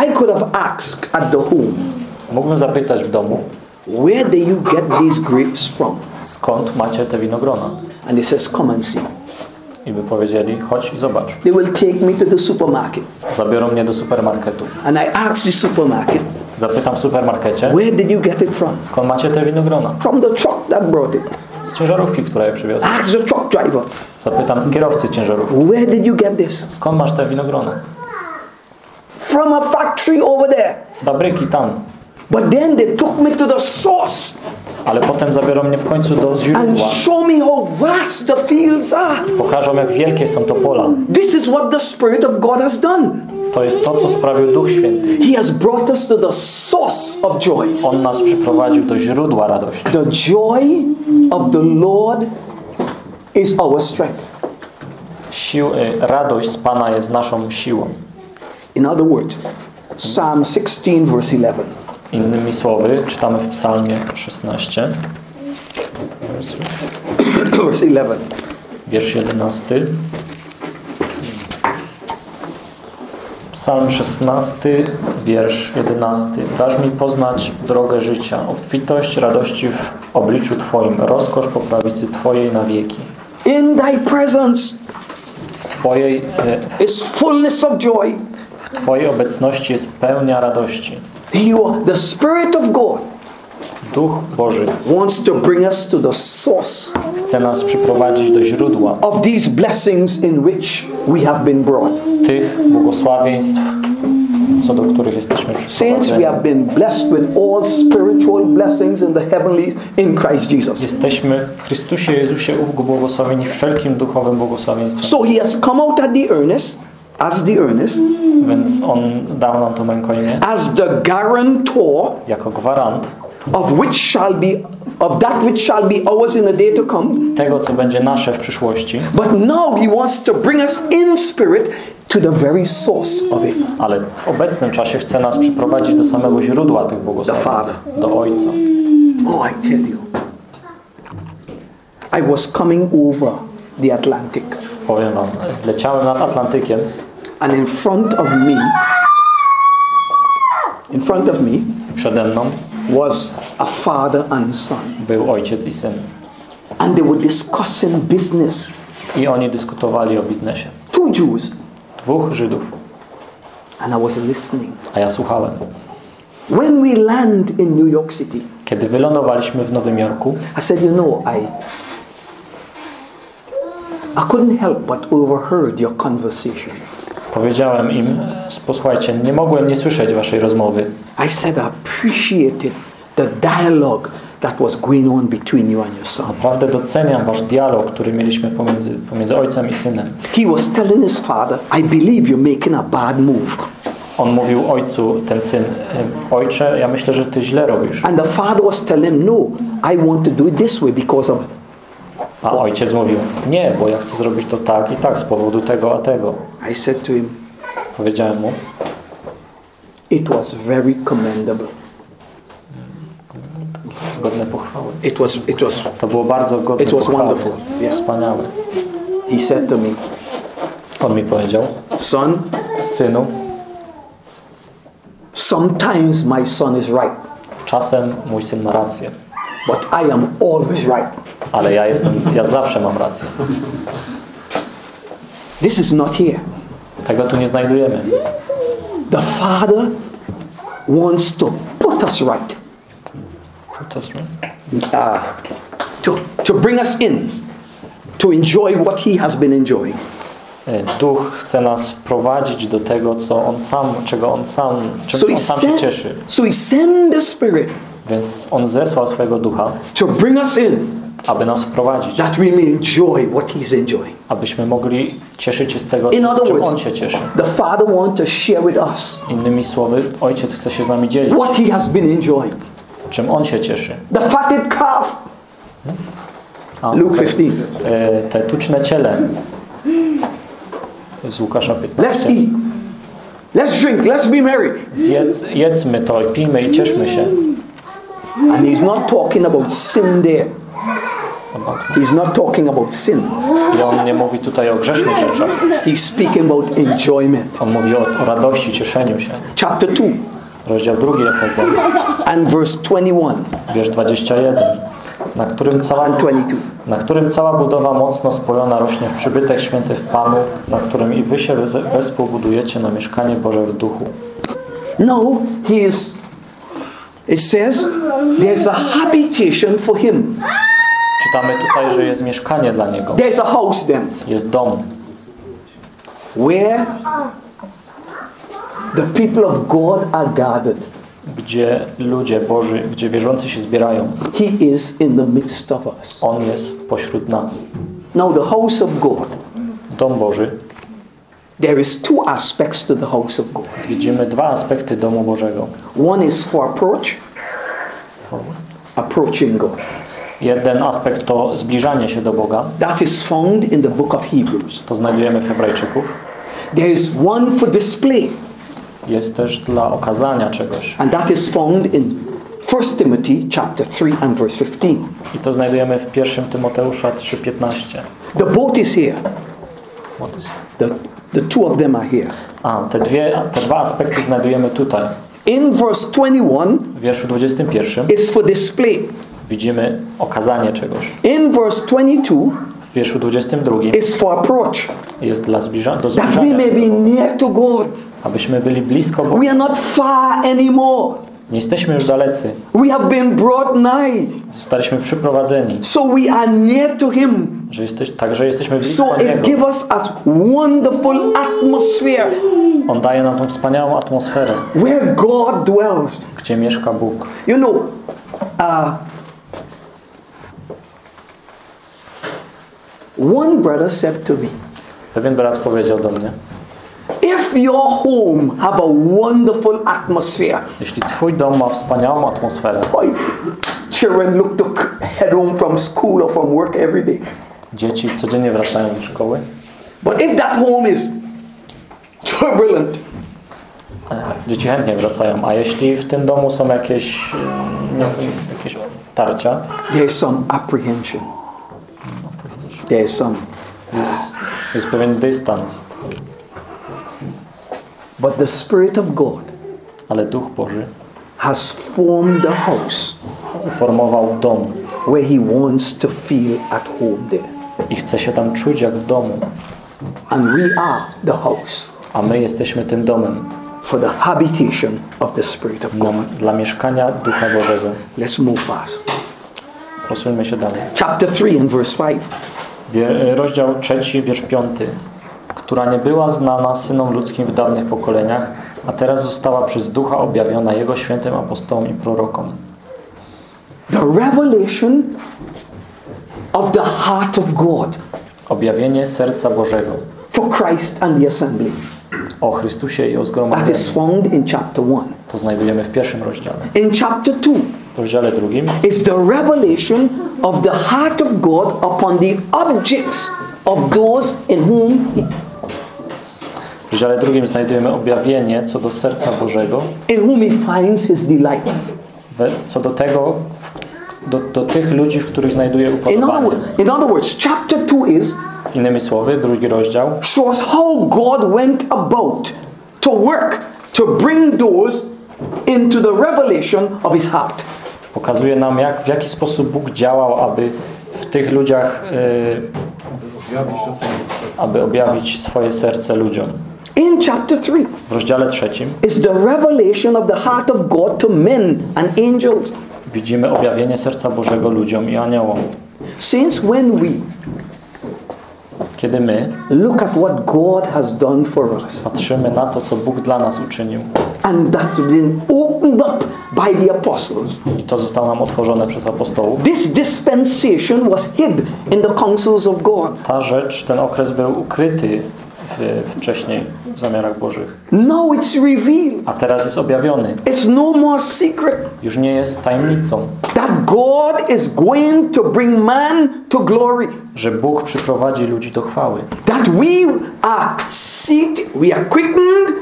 I could have asked at the home, Mógłbym zapytać w domu, where do you get these grapes from? skąd macie te winogrona? And he says, come and see. I by powiedzieli, chodź i zobacz. They will take me to the supermarket. Zabiorą mnie do supermarketu. And I asked the supermarket, Zapytam w supermarkecie, where did you get it from? skąd macie te winogrona? From the truck that brought it. Ciężarówki, która je przywiozła. Ask the truck driver, Zapytam kierowcy ciężarówki, where did you get this? skąd masz te winogrona? From a factory over there. Z fabryki tam. But then they took me to the source Ale potem zabiorą mnie w końcu do and źródła. show me how vast the fields are. Pokażą, jak wielkie są to pola. This is what the Spirit of God has done. To jest to, co sprawił Duch Święty. He has brought us to the source of joy. On nas przyprowadził do źródła radości. The joy of the Lord is our strength. Sił, y, radość z Pana jest naszą siłą. In other words, Psalm 16, verse 11. Innymi słowy, czytamy w Psalmie 16, verse 11. wiersz 11. Psalm 16, wiersz 11. Dasz mi poznać drogę życia, obfitość radości w obliczu Twoim, rozkosz po prawicy Twojej na wieki. In thy presence W Twojej, e, is fullness of joy. w Twojej obecności jest pełnia radości. You are the Spirit of God Duch Boży wants to bring us to the source chce nas przyprowadzić do źródła of these blessings in which we have been brought. tych błogosławieństw, co do których jesteśmy Saints, we przyprowadzeni. have been blessed with all spiritual blessings in the heavenlies in Christ Jesus. Jesteśmy w Chrystusie Jezusie ubłogosławieni wszelkim duchowym błogosławieństwem. So he has come out at the earnest, as the earnest, Więc On dał nam to rękojmię as the guarantor jako gwarant of which shall be of that which shall be ours in the day to come. tego, co będzie nasze w przyszłości, But now he wants to bring us in spirit to the very source of it. ale w obecnym czasie chce nas przyprowadzić do samego źródła tych The błogosławieństw, Father. do Ojca. Oh, I tell you. I was coming over the Atlantic, Powiem Wam, leciałem nad Atlantykiem and in front of me, in front of me, przede mną was a father and son. był ojciec i syn. And they were discussing business. I oni dyskutowali o biznesie. Two Jews. Dwóch Żydów, And I was listening. a ja słuchałem. When we land in New York City, Kiedy wylądowaliśmy w Nowym Jorku, I said, you know, I I couldn't help but overheard your conversation. powiedziałem im, posłuchajcie, nie mogłem nie słyszeć waszej rozmowy. I said I appreciated the dialogue that was going on between you and your son. Naprawdę doceniam wasz dialog, który mieliśmy pomiędzy, pomiędzy ojcem i synem. He was telling his father, I believe you're making a bad move. On mówił ojcu, ten syn, "E, ojcze, ja myślę, że ty źle robisz. And the father was telling him, No, I want to do it this way because of A ojciec mówił, nie, bo ja chcę zrobić to tak i tak z powodu tego, a tego. I said to him, Powiedziałem mu, It was very commendable. godne pochwały. It was it was To było bardzo godne It was pochwały. wonderful, yeah. Wspaniałe. he said to me, On mi powiedział, Son, synu, sometimes my son is right, czasem mój syn ma rację, but I am always right. ale ja jestem, ja zawsze mam rację. This is not here. Tego tu nie znajdujemy. The father wants to put us right. To jest- uh, to, to bring us in to enjoy what he has been enjoying. Duch chce nas wprowadzić do tego, co on sam, czego on sam, czym So he, on sam się sent, cieszy. so he sent the Spirit Więc on zesłał swojego ducha, to bring us in aby nas wprowadzić, that we may enjoy what he's enjoying. abyśmy mogli cieszyć się z tego, In z czym on words, się cieszy. the Father wants to share with us Innymi słowy, ojciec chce się z nami dzielić, what he has been enjoying. czym on się cieszy. The fatted calf, A, Luke okej. 15. E, te tuczne ciele z Łukasza Let's 15. eat. Let's drink. Let's be merry. Zjedz, jedzmy to, pijmy i cieszmy się. And he's not talking about sin there. He's not talking about sin. I on nie mówi tutaj o grzesznych rzeczach. He's speaking about enjoyment. On mówi o, o radości, cieszeniu się. Chapter 2 Rozdział 2 Efezjan, and verse 21 wiersz 21, na którym cała, and 22. na którym cała budowa mocno spojona rośnie w przybytek święty w Panu, na którym i wy się wespół budujecie na mieszkanie Boże w duchu. No, he is. It says there's a habitation for him. Czytamy tutaj, że jest mieszkanie dla Niego. There's a house then Jest dom, where the people of God are gathered. gdzie ludzie Boży, gdzie wierzący się zbierają. He is in the midst of us. On jest pośród nas. Now, the house of God, Dom Boży. there is two aspects to the house of God. Widzimy dwa aspekty domu Bożego. One is for approach, approaching God. Jeden aspekt to zbliżanie się do Boga. That is found in the book of Hebrews. To znajdujemy w Hebrajczyków. There is one for display, Jest też dla okazania czegoś. and that is found in 1 Timothy chapter 3 and verse 15. I to znajdujemy w 1 Tymoteusza 3,15. The boat is here. What is- The, the two of them are here. A, te, dwie, te dwa aspekty znajdujemy tutaj. In verse 21 W wierszu 21 is for display. Widzimy okazanie czegoś. In verse 22 W wierszu 22 is for approach. jest dla zbliża, do That we zbliżania, may be near to God. abyśmy byli blisko Boga. We are not far anymore. Nie jesteśmy już dalecy. We have been brought nigh. Zostaliśmy przyprowadzeni, So we are near to Him. że jesteś, także jesteśmy blisko So it Niego. gives us a wonderful atmosphere On daje nam tą wspaniałą atmosferę, where God dwells. gdzie mieszka Bóg. You know, uh, one brother said to me, Pewien brat powiedział do mnie, if your home have a wonderful atmosphere, Jeśli Twój dom ma wspaniałą atmosferę, boy, children look to head home from school or from work every day. dzieci codziennie wracają do szkoły, But if that home is turbulent, e, dzieci chętnie wracają, a jeśli w tym domu są jakieś, nie, jakieś tarcia, there's some apprehension. There's some. jest, jest pewien dystans, But the Spirit of God ale Duch Boży has formed a house uformował dom where He wants to feel at home there. i chce się tam czuć jak w domu, And we are the house a my jesteśmy tym domem for the habitation of the Spirit of dla, God. dla mieszkania Ducha Bożego. Let's move fast. Posuńmy się dalej. Chapter 3 and verse 5. Wie- Rozdział trzeci, wiersz piąty. Która nie była znana synom ludzkim w dawnych pokoleniach, a teraz została przez Ducha objawiona Jego świętym apostołom i prorokom. The revelation of the heart of God Objawienie serca Bożego for Christ and the assembly. o Chrystusie i o That is zgromadzeniu. found in chapter 1. To znajdujemy w pierwszym rozdziale. In chapter 2 W rozdziale drugim is the revelation of the heart of God upon the objects of those in whom he, w rozdziale drugim znajdujemy objawienie co do serca Bożego, in whom he finds his delight. we, co do tego, do, do tych ludzi, w których znajduje In other, upodobanie. in other words, chapter 2 is Innymi słowy, drugi rozdział shows how God went about to work to bring those into the revelation of his heart. Pokazuje nam, jak, w jaki sposób Bóg działał, aby w tych ludziach, jest aby objawić swoje serce ludziom. In chapter 3 W rozdziale trzecim is the revelation of the heart of God to men and angels. widzimy objawienie serca Bożego ludziom i aniołom. Since when we Kiedy my look at what God has done for us patrzymy na to, co Bóg dla nas uczynił and that's been opened up by the apostles, i to zostało nam otworzone przez apostołów, this dispensation was hid in the counsels of God. ta rzecz, ten okres był ukryty w, wcześniej w zamiarach Bożych, Now it's revealed. a teraz jest objawiony. It's no more secret Już nie jest tajemnicą, that God is going to bring man to glory. że Bóg przyprowadzi ludzi do chwały. That we are seated, we are quickened,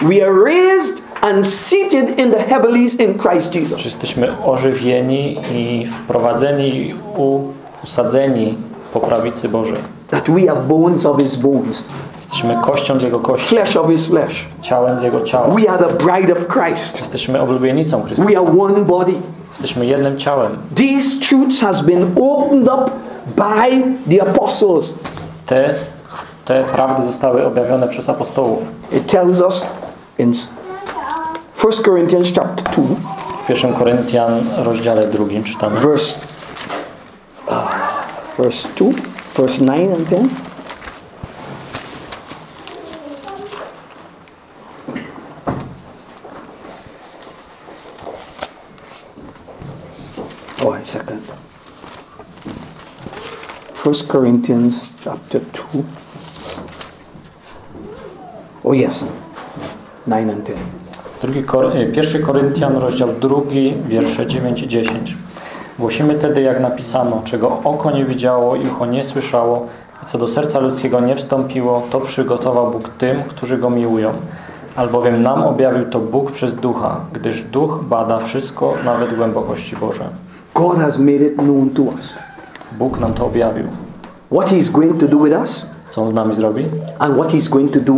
we are raised and seated in the heavenlies in Christ Jesus. jesteśmy ożywieni i wprowadzeni u, usadzeni po prawicy Bożej. That we are bones of his bones, Jesteśmy kością z Jego kości, flesh of his flesh. ciałem z Jego ciała. We are the bride of Christ. Jesteśmy oblubienicą Chrystusa. We are one body. Jesteśmy jednym ciałem. These truths has been opened up by the apostles. Te, te prawdy zostały objawione przez apostołów. It tells us in 1 Corinthians chapter 2, W 1 Koryntian rozdziale drugim czytamy. verse uh, verse 2, verse 9 and 10. Oh, one second. 1 Corinthians chapter 2. Oh, yes. 9 and 10. Drugi Kor- y, 1 Koryntian, rozdział drugi, wiersze 9 i 10. Głosimy tedy, jak napisano, czego oko nie widziało i ucho nie słyszało, i co do serca ludzkiego nie wstąpiło, to przygotował Bóg tym, którzy Go miłują. Albowiem nam objawił to Bóg przez Ducha, gdyż Duch bada wszystko, nawet głębokości Boże. God has made it known to us. Bóg nam to objawił. What He's going to do with us Co On z nami zrobi? and what He's going to do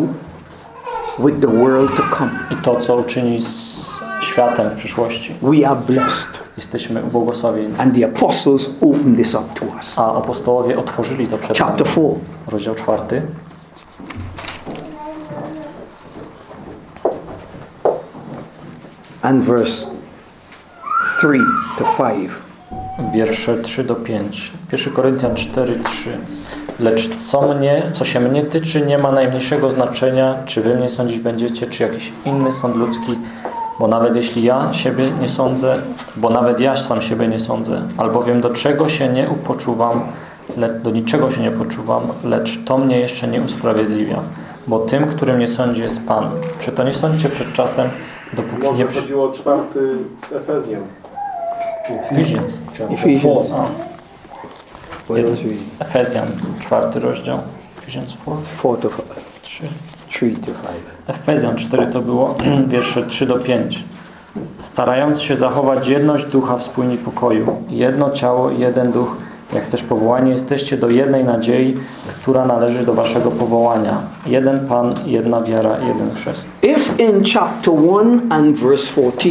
with the world to come. I to, co uczyni z światem w przyszłości. We are blessed. Jesteśmy ubłogosławieni. And the apostles opened this up to us. A apostołowie otworzyli to przed. Chapter 4, Rozdział czwarty. and verse 3 to 5. Wiersze 3 do 5. 1 Koryntian 4, 3. Lecz co mnie, co się mnie tyczy, nie ma najmniejszego znaczenia, czy wy mnie sądzić będziecie, czy jakiś inny sąd ludzki, bo nawet jeśli ja siebie nie sądzę, bo nawet ja sam siebie nie sądzę, albowiem do czego się nie upoczuwam, lecz do niczego się nie poczuwam, lecz to mnie jeszcze nie usprawiedliwia. bo tym, którym nie sądzi jest Pan. Czy to nie sądzicie przed czasem, dopóki Może nie przy... chodziło o czwarty z Efezjan. Ephesians. Ephesians. Else? Efezjan, czwarty rozdział. Ephesians 4, 4 to 5. 3. 3 to 5. Efezjan 4 to było wiersze 3 do 5. Starając się zachować jedność ducha w spójni pokoju, jedno ciało, jeden duch, jak też powołani jesteście do jednej nadziei, która należy do waszego powołania. Jeden Pan, jedna wiara, jeden chrzest. If in chapter 1 and verse 14,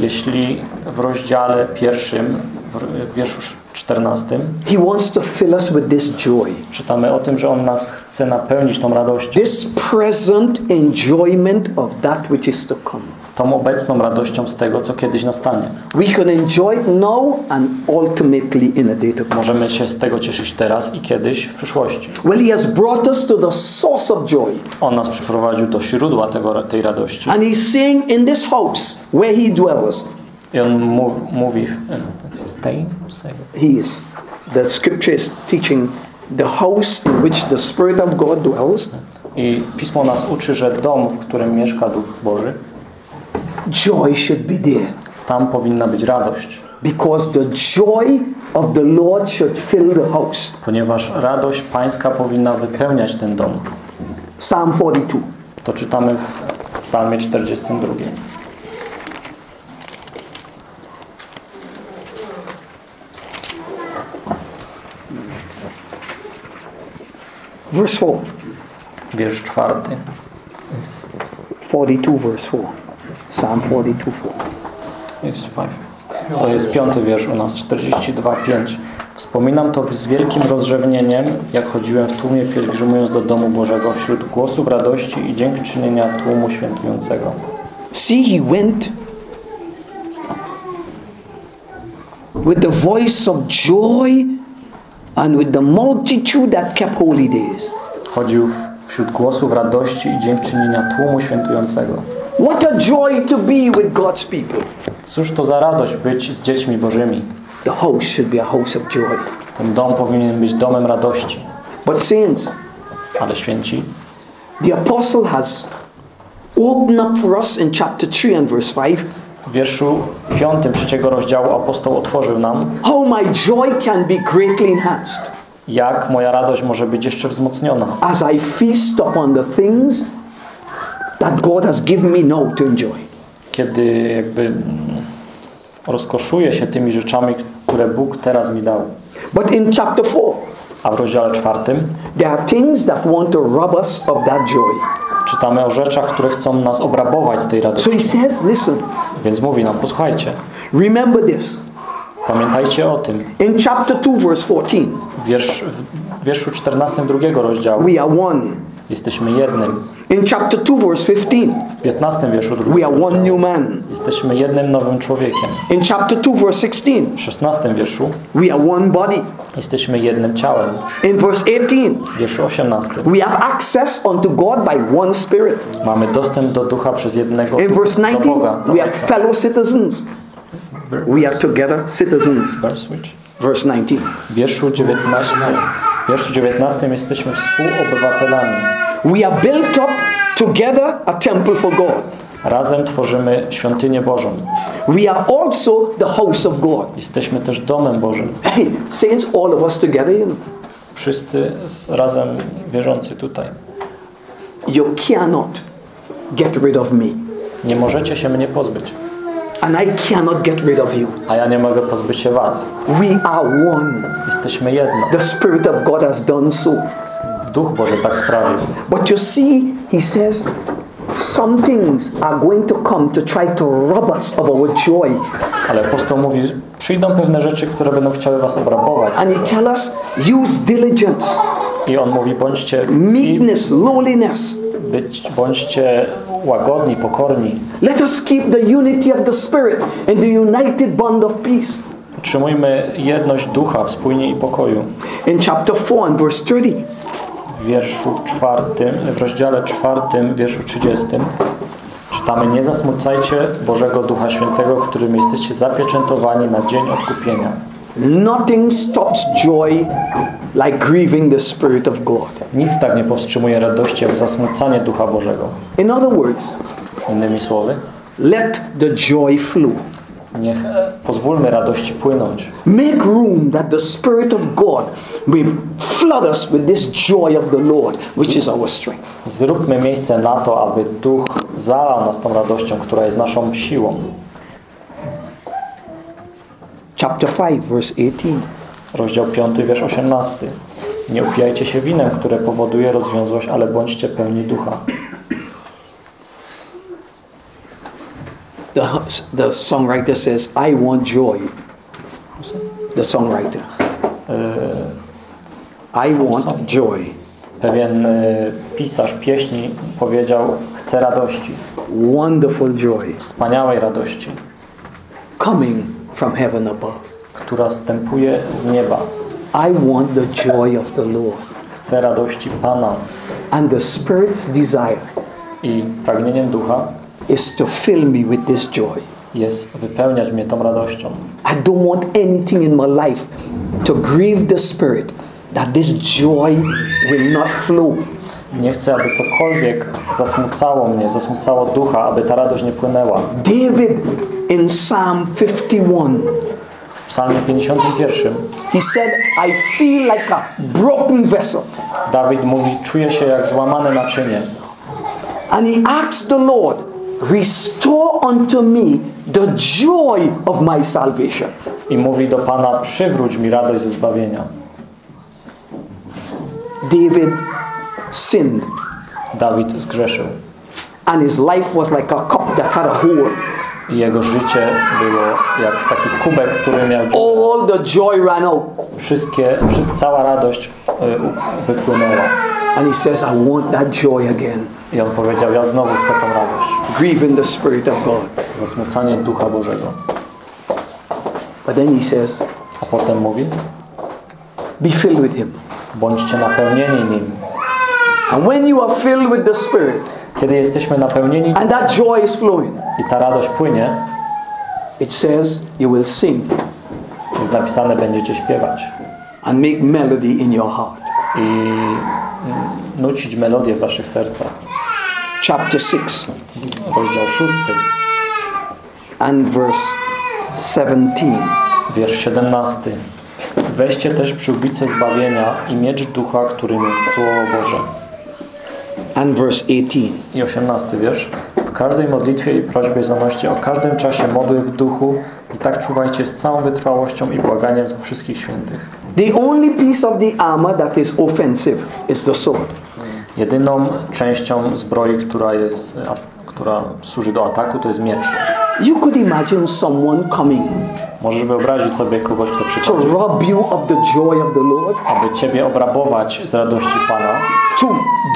Jeśli w rozdziale pierwszym, w wierszu 14, he wants to fill us with this joy, czytamy o tym, że On nas chce napełnić tą radością, this present enjoyment of that which is to come. tą obecną radością z tego, co kiedyś nastanie. We can enjoy now and ultimately in a day to come. Możemy się z tego cieszyć teraz i kiedyś w przyszłości. Well, he has brought us to the source of joy. On nas przyprowadził do źródła tego, tej radości. And he's saying in this house where he dwells, I on mówi, say. He is. The scripture is teaching the house in which the Spirit of God dwells. I Pismo nas uczy, że dom, w którym mieszka Duch Boży, Joy should be there. tam powinna być radość. Because the joy of the Lord should fill the house. Ponieważ radość pańska powinna wypełniać ten dom. Psalm 42. To czytamy w psalmie 42. Verse 4. Wiersz czwarty. 42 verse 4. Psalm 42 4. Jest five. To jest piąty wiersz u nas, 42,5. Wspominam to z wielkim rozrzewnieniem, jak chodziłem w tłumie pielgrzymując do domu Bożego wśród głosów radości i dziękczynienia tłumu świętującego. See, he went with the voice of joy and with the multitude that kept holy days. Chodził wśród głosów radości i dziękczynienia tłumu świętującego. What a joy to be with God's people. Cóż to za radość być z dziećmi Bożymi. The house should be a house of joy. Ten dom powinien być domem radości. But, saints, Ale święci, the apostle has opened up for us in chapter 3 and verse 5 w wierszu 5 trzeciego rozdziału apostoł otworzył nam, how my joy can be greatly enhanced jak moja radość może być jeszcze wzmocniona. as I feast upon the things that God has given me now to enjoy. Kiedy jakby rozkoszuję się tymi rzeczami, które Bóg teraz mi dał. But in chapter 4, A w rozdziale czwartym there are things that want to rob us of that joy. czytamy o rzeczach, które chcą nas obrabować z tej So radości. he says, listen, Więc mówi nam, posłuchajcie, remember this. pamiętajcie o tym. In chapter 2, verse 14, Wiersz, w wierszu 14 drugiego rozdziału we are one. Jesteśmy jednym. In chapter 2, verse 15, W 15 wierszu we drugiego are one new man. jesteśmy jednym nowym człowiekiem. In chapter 2, verse 16, W 16 wierszu we are one body. jesteśmy jednym ciałem. In verse 18, W wierszu 18 we have access unto God by one spirit. mamy dostęp do ducha przez jednego In verse do 19, Boga. do we are fellow citizens. We are together citizens. Verse which? Verse 19. W wierszu 19, w wierszu 19 jesteśmy współobywatelami. We are built up together a temple for God. Razem tworzymy świątynię Bożą. We are also the house of God. Jesteśmy też domem Bożym. Hey, saints, all of us together, you know. Wszyscy razem wierzący tutaj. You cannot get rid of me. Nie możecie się mnie pozbyć, And I cannot get rid of you. a ja nie mogę pozbyć się was. We are one. Jesteśmy jedno. The Spirit of God has done so. Duch Boży tak sprawił. But you see, he says, some things are going to come to try to rob us of our joy. Ale apostoł mówi, przyjdą pewne rzeczy, które będą chciały was obrabować. And he tells us, use diligence, I on mówi, bądźcie meekness, lowliness. Być, bądźcie łagodni, pokorni. Let us keep the unity of the Spirit and the united bond of peace. Utrzymujmy jedność ducha w spójnie i pokoju. In chapter 4 and verse 30, W wierszu czwartym, w rozdziale czwartym, wierszu 30 czytamy Nie zasmucajcie Bożego Ducha Świętego, którym jesteście zapieczętowani na dzień odkupienia. Nothing stops joy like grieving the Spirit of God. Nic tak nie powstrzymuje radości, jak zasmucanie Ducha Bożego. In other words, Innymi słowy, let the joy flow. niech e, pozwólmy radości płynąć. Make room that the Spirit of God may flood us with this joy of the Lord, which is our strength. Zróbmy miejsce na to, aby Duch zalał nas tą radością, która jest naszą siłą. Chapter 5, verse 18. Rozdział 5, wiersz 18. Nie upijajcie się winem, które powoduje rozwiązłość, ale bądźcie pełni ducha. The, the songwriter says, I want joy. The songwriter. I want joy. Pewien y, pisarz pieśni powiedział, chcę radości, Wonderful joy wspaniałej radości, coming from heaven above. która stępuje z nieba. I want the joy of the Lord. Chcę radości Pana And the Spirit's desire i pragnieniem ducha is to fill me with this joy. jest wypełniać mnie tą radością. I don't want anything in my life to grieve the Spirit, that this joy will not flow. Nie chcę, aby cokolwiek zasmucało mnie, zasmucało ducha, aby ta radość nie płynęła. David in Psalm 51, W psalmie 51 he said, I feel like a broken vessel. Dawid mówi, czuję się jak złamane naczynie. And he asked the Lord, Restore unto me the joy of my salvation. I mówi do Pana, przywróć mi radość ze zbawienia. David sinned, Dawid zgrzeszył. and his life was like a cup that had a hole. I jego życie było jak taki kubek, który miał. All the joy ran out. Wszystkie, cała radość y, wypłynęła. And he says, I want that joy again. I on powiedział, ja znowu chcę tą radość. Grieving the Spirit of God. Zasmucanie Ducha Bożego. But then he says, A potem mówi, Be filled with Him. bądźcie napełnieni Nim. And when you are filled with the Spirit Kiedy jesteśmy napełnieni and that joy is flowing, i ta radość płynie, it says you will sing jest napisane, będziecie śpiewać. and make melody in your heart. I mm, nucić melodię w waszych sercach. Chapter 6 Rozdział 6, and verse 17. wiersz 17. Weźcie też przyłbicę zbawienia i miecz ducha, którym jest Słowo Boże. And verse 18. I 18 wiersz. W każdej modlitwie i prośbie zanoście o każdym czasie modły w duchu i tak czuwajcie z całą wytrwałością i błaganiem za wszystkich świętych. The only piece of the armor that is offensive is the sword. Jedyną częścią zbroi, która, jest, która służy do ataku, to jest miecz. You could imagine someone coming Możesz wyobrazić sobie kogoś, kto to przychodzi, rob you of the joy of the Lord, aby Ciebie obrabować z radości Pana, to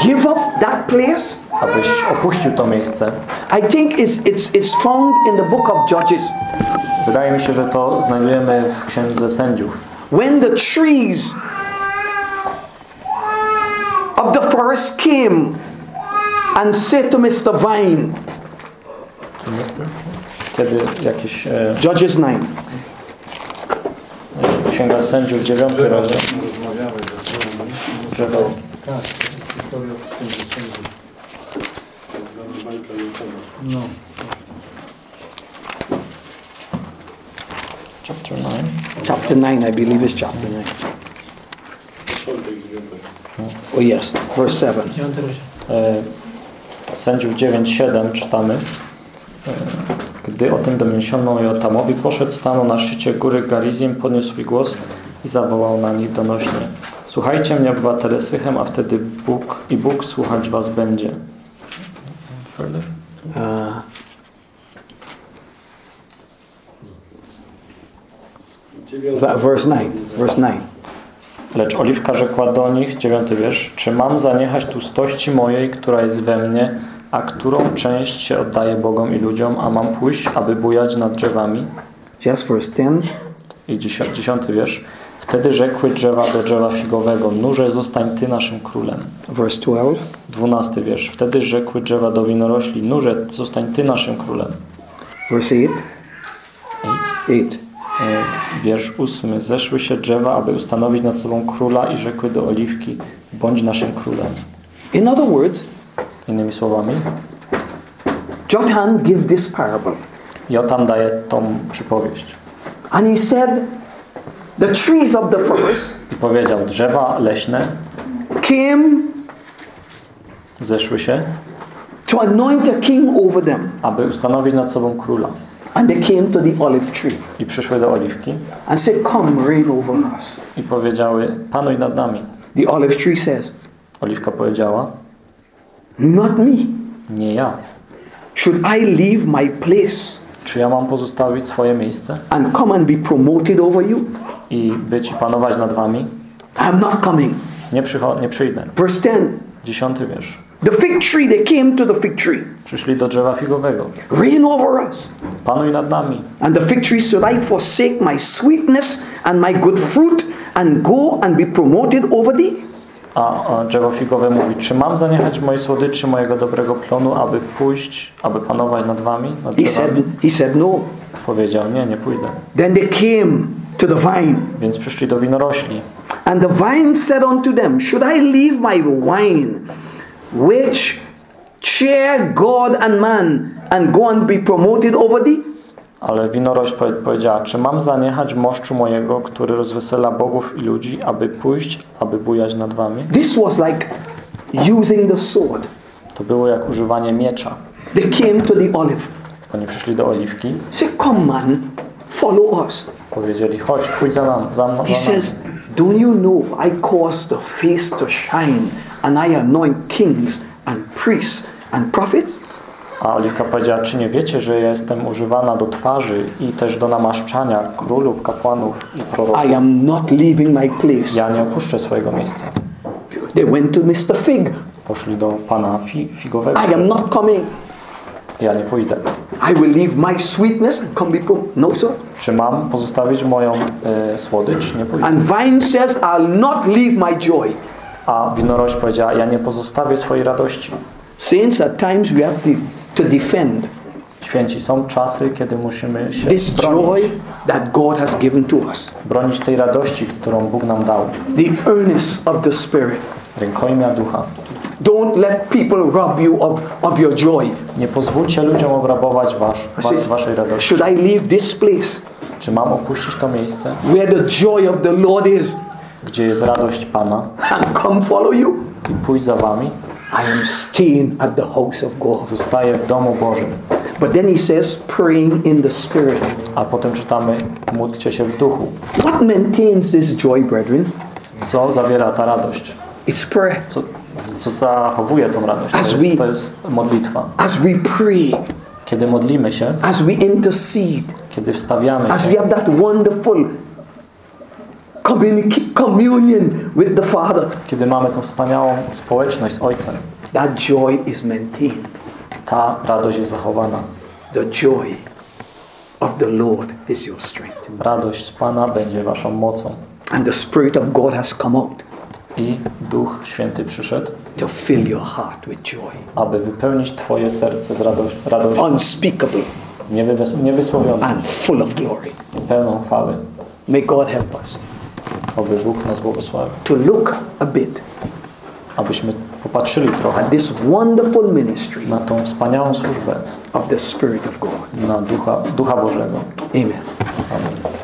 give up that place. abyś opuścił to miejsce. I think it's, it's, it's found in the book of Judges. Wydaje mi się, że to znajdujemy w Księdze Sędziów. When the trees of the forest came and said to Mr. Vine, Kiedy jakieś e, Judges 9, Księga Sędziów 9 rozdział drzewo. tak, historia. No. Chapter 9. chapter 9, I believe it's chapter 9. Oh, yes, verse 7. E, Sędziów 9:7 czytamy. Gdy o tym doniesiono Jotamowi, poszedł, stanął na szczycie góry Garizim, podniósł głos i zawołał na nich donośnie. Słuchajcie mnie, obywatele Sychem, a wtedy Bóg i Bóg słuchać was będzie. Further? Uh, verse 9. Verse 9. Lecz Oliwka rzekła do nich, dziewiąty wiersz, czy mam zaniechać tustości mojej, która jest we mnie, a którą część się oddaje Bogom i ludziom, a mam pójść, aby bujać nad drzewami? Just verse 10. I dziesią- dziesiąty wiersz. Wtedy rzekły drzewa do drzewa figowego, nurze zostań Ty naszym królem. Verse 12. Dwunasty wiersz. Wtedy rzekły drzewa do winorośli, nurze zostań Ty naszym królem. Verse 8. Eight. 8. E, Wiersz ósmy. Zeszły się drzewa, aby ustanowić nad sobą króla i rzekły do oliwki, bądź naszym królem. In other words, Innymi słowami, Jotan give this parable. Jotam daje tą przypowieść. And he said, the trees of the forest I powiedział, drzewa leśne came zeszły się, to anoint a king over them. aby ustanowić nad sobą króla. And they came to the olive tree I przyszły do oliwki and said, Come, reign over us. i powiedziały, panuj nad nami. The olive tree says, Oliwka powiedziała, Not me. nie ja. Should I leave my place Czy ja mam pozostawić swoje miejsce and come and be promoted over you? i być i panować nad wami? I'm not coming. Nie, przycho- nie przyjdę. Verse 10 Dziesiąty wiersz. The fig tree, they came to the fig tree. Przyszli do drzewa figowego. Reign over us. Panuj nad nami. And the fig tree said, I forsake my sweetness and my good fruit and go and be promoted over thee? A, drzewo figowe mówi, czy mam zaniechać mojej słodyczy, mojego dobrego plonu, aby pójść, aby panować nad wami, nad He said, he said, No. Powiedział, nie, nie pójdę. Then they came to the vine. Więc przyszli do winorośli. And the vine said unto them, Should I leave my wine, which cheer God and man, and go and be promoted over thee? Ale winorośl powie- powiedziała, czy mam zaniechać moszczu mojego, który rozwesela bogów i ludzi, aby pójść, aby bujać nad wami? This was like using the sword. To było jak używanie miecza. They came to the olive. Oni przyszli do oliwki, Say, Come, man, follow us. powiedzieli, chodź, pójdź za nam, za mną. He Za says, Don't you know I cause the face to shine, and I anoint kings and priests and prophets? A Oliwka powiedziała, czy nie wiecie, że ja jestem używana do twarzy i też do namaszczania królów, kapłanów i proroków? I am not leaving my place. Ja nie opuszczę swojego miejsca. They went to Mr. Fig. Poszli do pana fi figowego. I am not coming. Ja nie pójdę. I will leave my sweetness come pro- No, sir. Czy mam pozostawić moją e, słodycz? Nie pójdę. And vine says, I'll not leave my joy. A winorośl powiedziała, ja nie pozostawię swojej radości. Saints, at times we have to, to defend Święci, są czasy, kiedy musimy się this joy bronić, that God has given to us. bronić tej radości, którą Bóg nam dał. The earnest of the Spirit. Rękojmia ducha. Don't let people rob you of, of your joy. Nie pozwólcie ludziom obrabować was z waszej radości. Should I leave this place Czy mam opuścić to miejsce, where the joy of the Lord is gdzie jest radość Pana and come follow you? i pójść za wami? I am staying at the house of God. Zostaję w domu Bożym. But then he says, praying in the Spirit. A potem czytamy, módlcie się w duchu. What maintains this joy, brethren? Co zawiera ta radość? It's prayer. Co, co zachowuje tą radość? As To we- jest, to jest modlitwa. As we pray, Kiedy modlimy się, as we intercede, kiedy wstawiamy as we się, have that wonderful communion with the Father, kiedy mamy tą wspaniałą społeczność z Ojcem, that joy is maintained. ta radość jest zachowana. The joy of the Lord is your strength. Radość z Pana będzie waszą mocą. And the Spirit of God has come out I Duch Święty przyszedł, to fill your heart with joy. aby wypełnić Twoje serce z radością Unspeakable niewywys- niewysłowioną, and full of glory. pełną chwały. May God help us Oby Bóg nas błogosławił. to look a bit Abyśmy popatrzyli trochę at this wonderful ministry na tą wspaniałą służbę, of the Spirit of God. na Ducha, Ducha Bożego. Amen. Amen.